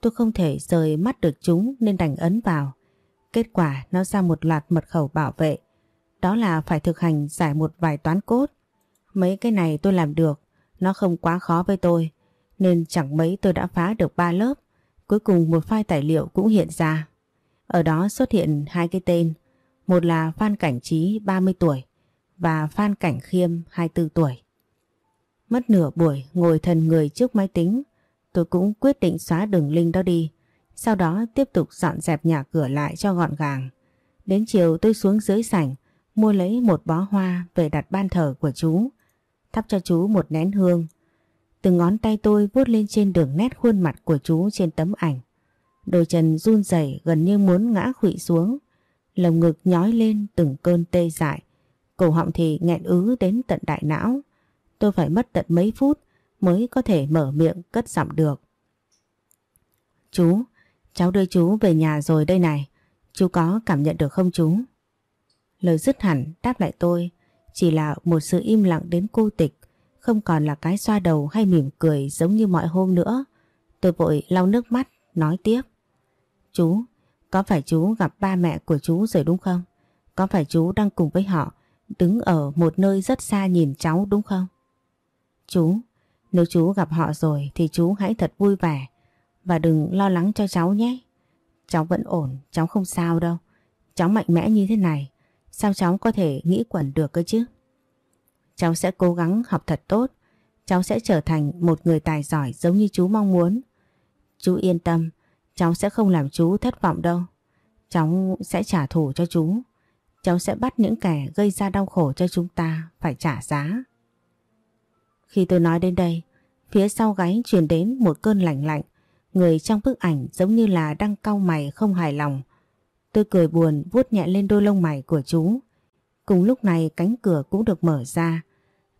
Tôi không thể rời mắt được chúng nên đành ấn vào. Kết quả nó ra một loạt mật khẩu bảo vệ. Đó là phải thực hành giải một vài toán cốt. Mấy cái này tôi làm được. Nó không quá khó với tôi. Nên chẳng mấy tôi đã phá được ba lớp. Cuối cùng một file tài liệu cũng hiện ra. Ở đó xuất hiện hai cái tên. Một là Phan Cảnh Trí 30 tuổi, và Phan Cảnh Khiêm 24 tuổi. Mất nửa buổi ngồi thần người trước máy tính, tôi cũng quyết định xóa đường link đó đi, sau đó tiếp tục dọn dẹp nhà cửa lại cho gọn gàng. Đến chiều tôi xuống dưới sảnh, mua lấy một bó hoa về đặt ban thờ của chú, thắp cho chú một nén hương. Từng ngón tay tôi vuốt lên trên đường nét khuôn mặt của chú trên tấm ảnh. Đôi chân run rẩy gần như muốn ngã khụy xuống, lồng ngực nhói lên từng cơn tê dại cổ họng thì nghẹn ứ đến tận đại não. Tôi phải mất tận mấy phút mới có thể mở miệng cất giọng được. Chú, cháu đưa chú về nhà rồi đây này. Chú có cảm nhận được không chú? Lời dứt hẳn đáp lại tôi chỉ là một sự im lặng đến cô tịch, không còn là cái xoa đầu hay mỉm cười giống như mọi hôm nữa. Tôi vội lau nước mắt, nói tiếp. Chú, có phải chú gặp ba mẹ của chú rồi đúng không? Có phải chú đang cùng với họ đứng ở một nơi rất xa nhìn cháu đúng không? Chú, nếu chú gặp họ rồi thì chú hãy thật vui vẻ và đừng lo lắng cho cháu nhé. Cháu vẫn ổn, cháu không sao đâu. Cháu mạnh mẽ như thế này, sao cháu có thể nghĩ quẩn được cơ chứ? Cháu sẽ cố gắng học thật tốt, cháu sẽ trở thành một người tài giỏi giống như chú mong muốn. Chú yên tâm, cháu sẽ không làm chú thất vọng đâu. Cháu sẽ trả thù cho chú. Cháu sẽ bắt những kẻ gây ra đau khổ cho chúng ta phải trả giá. Khi tôi nói đến đây, phía sau gáy truyền đến một cơn lạnh lạnh. Người trong bức ảnh giống như là đang cau mày không hài lòng. Tôi cười buồn vuốt nhẹ lên đôi lông mày của chú. Cùng lúc này cánh cửa cũng được mở ra.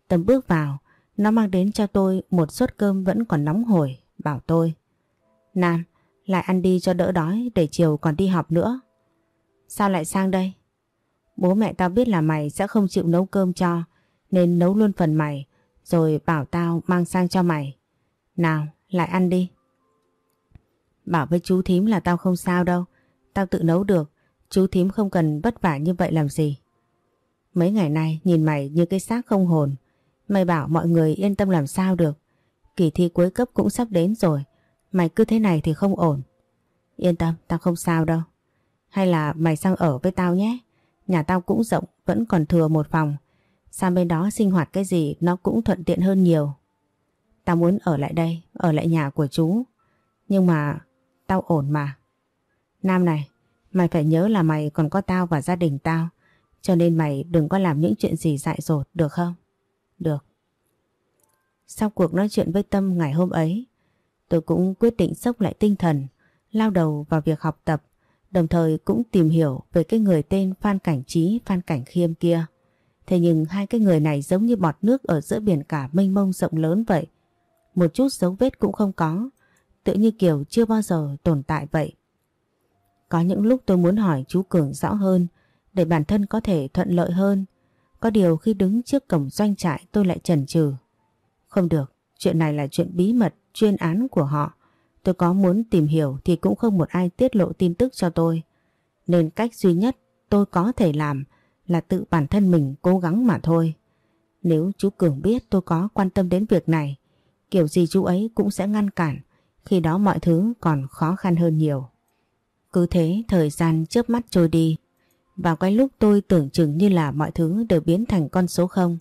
Tâm bước vào, nó mang đến cho tôi một suất cơm vẫn còn nóng hổi, bảo tôi. Nam, lại ăn đi cho đỡ đói để chiều còn đi học nữa. Sao lại sang đây? Bố mẹ tao biết là mày sẽ không chịu nấu cơm cho nên nấu luôn phần mày rồi bảo tao mang sang cho mày. Nào, lại ăn đi. Bảo với chú thím là tao không sao đâu. Tao tự nấu được. Chú thím không cần vất vả như vậy làm gì. Mấy ngày nay nhìn mày như cái xác không hồn. Mày bảo mọi người yên tâm làm sao được. Kỳ thi cuối cấp cũng sắp đến rồi. Mày cứ thế này thì không ổn. Yên tâm, tao không sao đâu. Hay là mày sang ở với tao nhé. Nhà tao cũng rộng, vẫn còn thừa một phòng. Sang bên đó sinh hoạt cái gì nó cũng thuận tiện hơn nhiều. Tao muốn ở lại đây, ở lại nhà của chú. Nhưng mà tao ổn mà. Nam này, mày phải nhớ là mày còn có tao và gia đình tao. Cho nên mày đừng có làm những chuyện gì dại dột, được không? Được. Sau cuộc nói chuyện với Tâm ngày hôm ấy, tôi cũng quyết định sốc lại tinh thần, lao đầu vào việc học tập, đồng thời cũng tìm hiểu về cái người tên Phan Cảnh Trí, Phan Cảnh Khiêm kia. Thế nhưng hai cái người này giống như bọt nước ở giữa biển cả mênh mông rộng lớn vậy. Một chút dấu vết cũng không có, tự như kiểu chưa bao giờ tồn tại vậy. Có những lúc tôi muốn hỏi chú Cường rõ hơn để bản thân có thể thuận lợi hơn. Có điều khi đứng trước cổng doanh trại tôi lại chần chừ. Không được, chuyện này là chuyện bí mật, chuyên án của họ. Tôi có muốn tìm hiểu thì cũng không một ai tiết lộ tin tức cho tôi. Nên cách duy nhất tôi có thể làm là tự bản thân mình cố gắng mà thôi. Nếu chú Cường biết tôi có quan tâm đến việc này, kiểu gì chú ấy cũng sẽ ngăn cản, khi đó mọi thứ còn khó khăn hơn nhiều. Cứ thế thời gian chớp mắt trôi đi, và cái lúc tôi tưởng chừng như là mọi thứ đều biến thành con số không,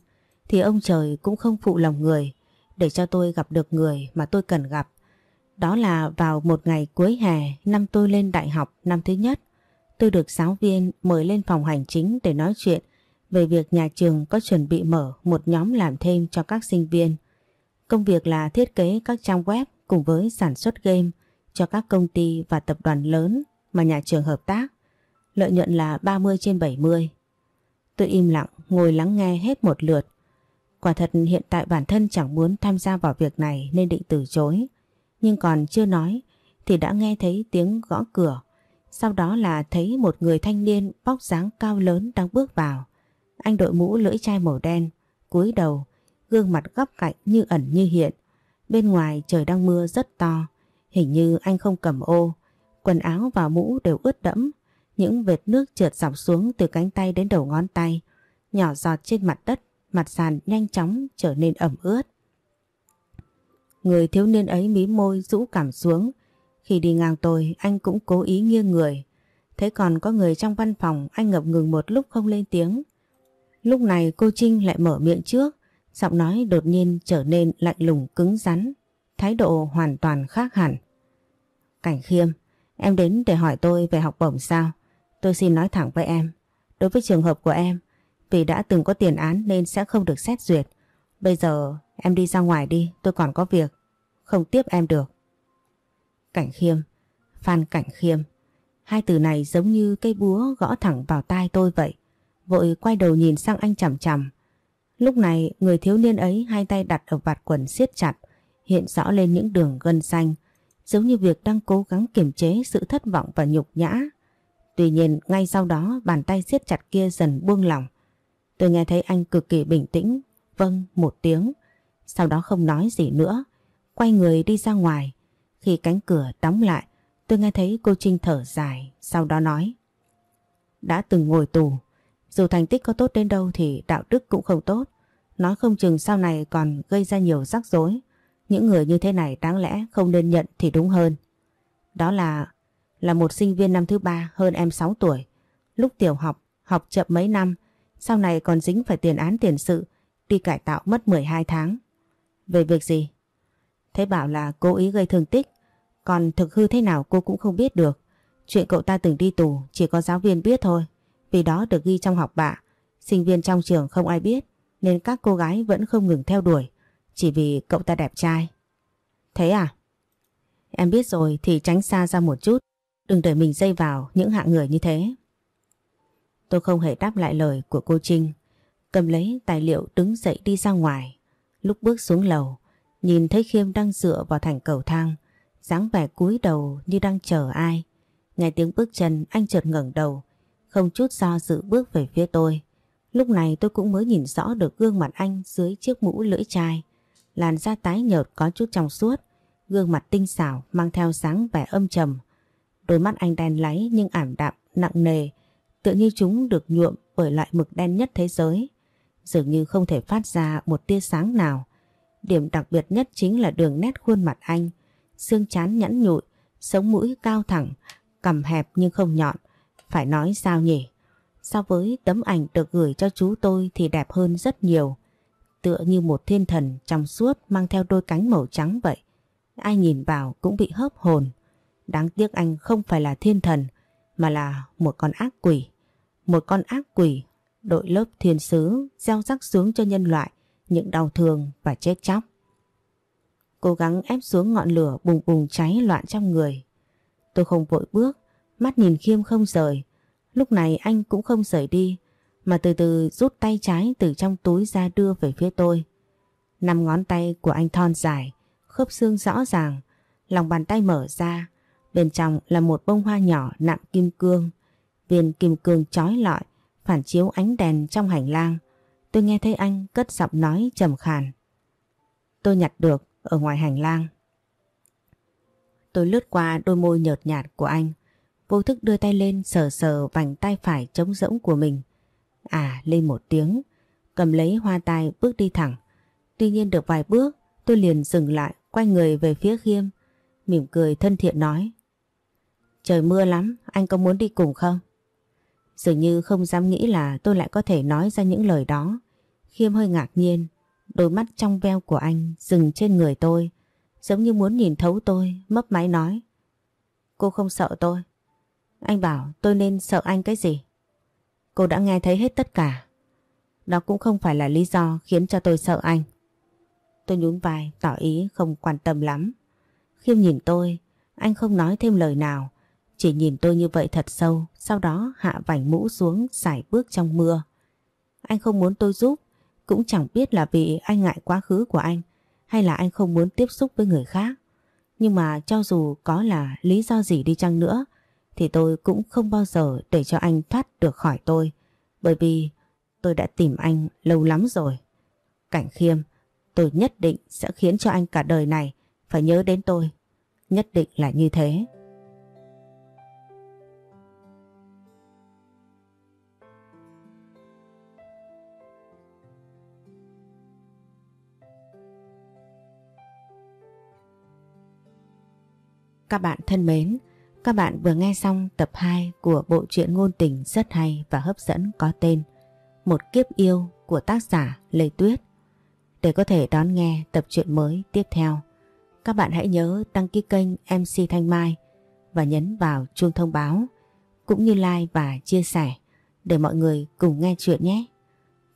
thì ông trời cũng không phụ lòng người để cho tôi gặp được người mà tôi cần gặp. Đó là vào một ngày cuối hè năm tôi lên đại học năm thứ nhất tôi được giáo viên mời lên phòng hành chính để nói chuyện về việc nhà trường có chuẩn bị mở một nhóm làm thêm cho các sinh viên. Công việc là thiết kế các trang web cùng với sản xuất game cho các công ty và tập đoàn lớn mà nhà trường hợp tác. Lợi nhuận là 30 trên 70. Tôi im lặng, ngồi lắng nghe hết một lượt. Quả thật hiện tại bản thân chẳng muốn tham gia vào việc này nên định từ chối. Nhưng còn chưa nói thì đã nghe thấy tiếng gõ cửa sau đó là thấy một người thanh niên bóc dáng cao lớn đang bước vào. Anh đội mũ lưỡi chai màu đen, cúi đầu, gương mặt góc cạnh như ẩn như hiện. Bên ngoài trời đang mưa rất to, hình như anh không cầm ô. Quần áo và mũ đều ướt đẫm, những vệt nước trượt dọc xuống từ cánh tay đến đầu ngón tay, nhỏ giọt trên mặt đất, mặt sàn nhanh chóng trở nên ẩm ướt. Người thiếu niên ấy mí môi rũ cảm xuống, khi đi ngang tôi anh cũng cố ý nghiêng người. Thế còn có người trong văn phòng anh ngập ngừng một lúc không lên tiếng. Lúc này cô Trinh lại mở miệng trước, giọng nói đột nhiên trở nên lạnh lùng cứng rắn, thái độ hoàn toàn khác hẳn. Cảnh khiêm, em đến để hỏi tôi về học bổng sao? Tôi xin nói thẳng với em. Đối với trường hợp của em, vì đã từng có tiền án nên sẽ không được xét duyệt. Bây giờ em đi ra ngoài đi, tôi còn có việc. Không tiếp em được. Cảnh khiêm, Phan Cảnh khiêm. Hai từ này giống như cây búa gõ thẳng vào tai tôi vậy. Vội quay đầu nhìn sang anh chằm chằm. Lúc này người thiếu niên ấy hai tay đặt ở vạt quần siết chặt, hiện rõ lên những đường gân xanh, giống như việc đang cố gắng kiềm chế sự thất vọng và nhục nhã. Tuy nhiên ngay sau đó bàn tay siết chặt kia dần buông lỏng. Tôi nghe thấy anh cực kỳ bình tĩnh, vâng một tiếng, sau đó không nói gì nữa, quay người đi ra ngoài. Khi cánh cửa đóng lại, tôi nghe thấy cô Trinh thở dài, sau đó nói. Đã từng ngồi tù, dù thành tích có tốt đến đâu thì đạo đức cũng không tốt. Nói không chừng sau này còn gây ra nhiều rắc rối. Những người như thế này đáng lẽ không nên nhận thì đúng hơn. Đó là là một sinh viên năm thứ ba hơn em 6 tuổi. Lúc tiểu học, học chậm mấy năm, sau này còn dính phải tiền án tiền sự, đi cải tạo mất 12 tháng. Về việc gì? Thế bảo là cố ý gây thương tích, còn thực hư thế nào cô cũng không biết được. Chuyện cậu ta từng đi tù chỉ có giáo viên biết thôi, vì đó được ghi trong học bạ. Sinh viên trong trường không ai biết, nên các cô gái vẫn không ngừng theo đuổi, chỉ vì cậu ta đẹp trai. Thế à? Em biết rồi thì tránh xa ra một chút, đừng để mình dây vào những hạng người như thế. Tôi không hề đáp lại lời của cô Trinh, cầm lấy tài liệu đứng dậy đi ra ngoài. Lúc bước xuống lầu, nhìn thấy Khiêm đang dựa vào thành cầu thang, dáng vẻ cúi đầu như đang chờ ai. Nghe tiếng bước chân anh chợt ngẩng đầu, không chút do dự bước về phía tôi. Lúc này tôi cũng mới nhìn rõ được gương mặt anh dưới chiếc mũ lưỡi chai. Làn da tái nhợt có chút trong suốt, gương mặt tinh xảo mang theo dáng vẻ âm trầm. Đôi mắt anh đen láy nhưng ảm đạm, nặng nề, tựa như chúng được nhuộm bởi loại mực đen nhất thế giới. Dường như không thể phát ra một tia sáng nào. Điểm đặc biệt nhất chính là đường nét khuôn mặt anh, xương chán nhẵn nhụi, sống mũi cao thẳng, cằm hẹp nhưng không nhọn. Phải nói sao nhỉ? So với tấm ảnh được gửi cho chú tôi thì đẹp hơn rất nhiều. Tựa như một thiên thần trong suốt mang theo đôi cánh màu trắng vậy. Ai nhìn vào cũng bị hớp hồn. Đáng tiếc anh không phải là thiên thần mà là một con ác quỷ. Một con ác quỷ đội lớp thiên sứ gieo rắc xuống cho nhân loại những đau thương và chết chóc. Cố gắng ép xuống ngọn lửa bùng bùng cháy loạn trong người. Tôi không vội bước, mắt nhìn Khiêm không rời. Lúc này anh cũng không rời đi, mà từ từ rút tay trái từ trong túi ra đưa về phía tôi. Năm ngón tay của anh thon dài, khớp xương rõ ràng, lòng bàn tay mở ra, bên trong là một bông hoa nhỏ nặng kim cương. Viên kim cương chói lọi, phản chiếu ánh đèn trong hành lang. Tôi nghe thấy anh cất giọng nói trầm khàn. Tôi nhặt được ở ngoài hành lang. Tôi lướt qua đôi môi nhợt nhạt của anh, vô thức đưa tay lên sờ sờ vành tay phải trống rỗng của mình. À, lên một tiếng, cầm lấy hoa tai bước đi thẳng. Tuy nhiên được vài bước, tôi liền dừng lại, quay người về phía Khiêm, mỉm cười thân thiện nói. Trời mưa lắm, anh có muốn đi cùng không? Dường như không dám nghĩ là tôi lại có thể nói ra những lời đó. Khiêm hơi ngạc nhiên, đôi mắt trong veo của anh dừng trên người tôi, giống như muốn nhìn thấu tôi, mấp máy nói. Cô không sợ tôi. Anh bảo tôi nên sợ anh cái gì? Cô đã nghe thấy hết tất cả. Đó cũng không phải là lý do khiến cho tôi sợ anh. Tôi nhún vai tỏ ý không quan tâm lắm. Khiêm nhìn tôi, anh không nói thêm lời nào, chỉ nhìn tôi như vậy thật sâu, sau đó hạ vảnh mũ xuống xài bước trong mưa. Anh không muốn tôi giúp, cũng chẳng biết là vì anh ngại quá khứ của anh hay là anh không muốn tiếp xúc với người khác. Nhưng mà cho dù có là lý do gì đi chăng nữa thì tôi cũng không bao giờ để cho anh thoát được khỏi tôi bởi vì tôi đã tìm anh lâu lắm rồi. Cảnh khiêm, tôi nhất định sẽ khiến cho anh cả đời này phải nhớ đến tôi. Nhất định là như thế. Các bạn thân mến, các bạn vừa nghe xong tập 2 của bộ truyện ngôn tình rất hay và hấp dẫn có tên Một kiếp yêu của tác giả Lê Tuyết. Để có thể đón nghe tập truyện mới tiếp theo, các bạn hãy nhớ đăng ký kênh MC Thanh Mai và nhấn vào chuông thông báo cũng như like và chia sẻ để mọi người cùng nghe chuyện nhé.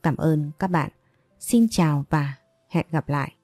Cảm ơn các bạn. Xin chào và hẹn gặp lại.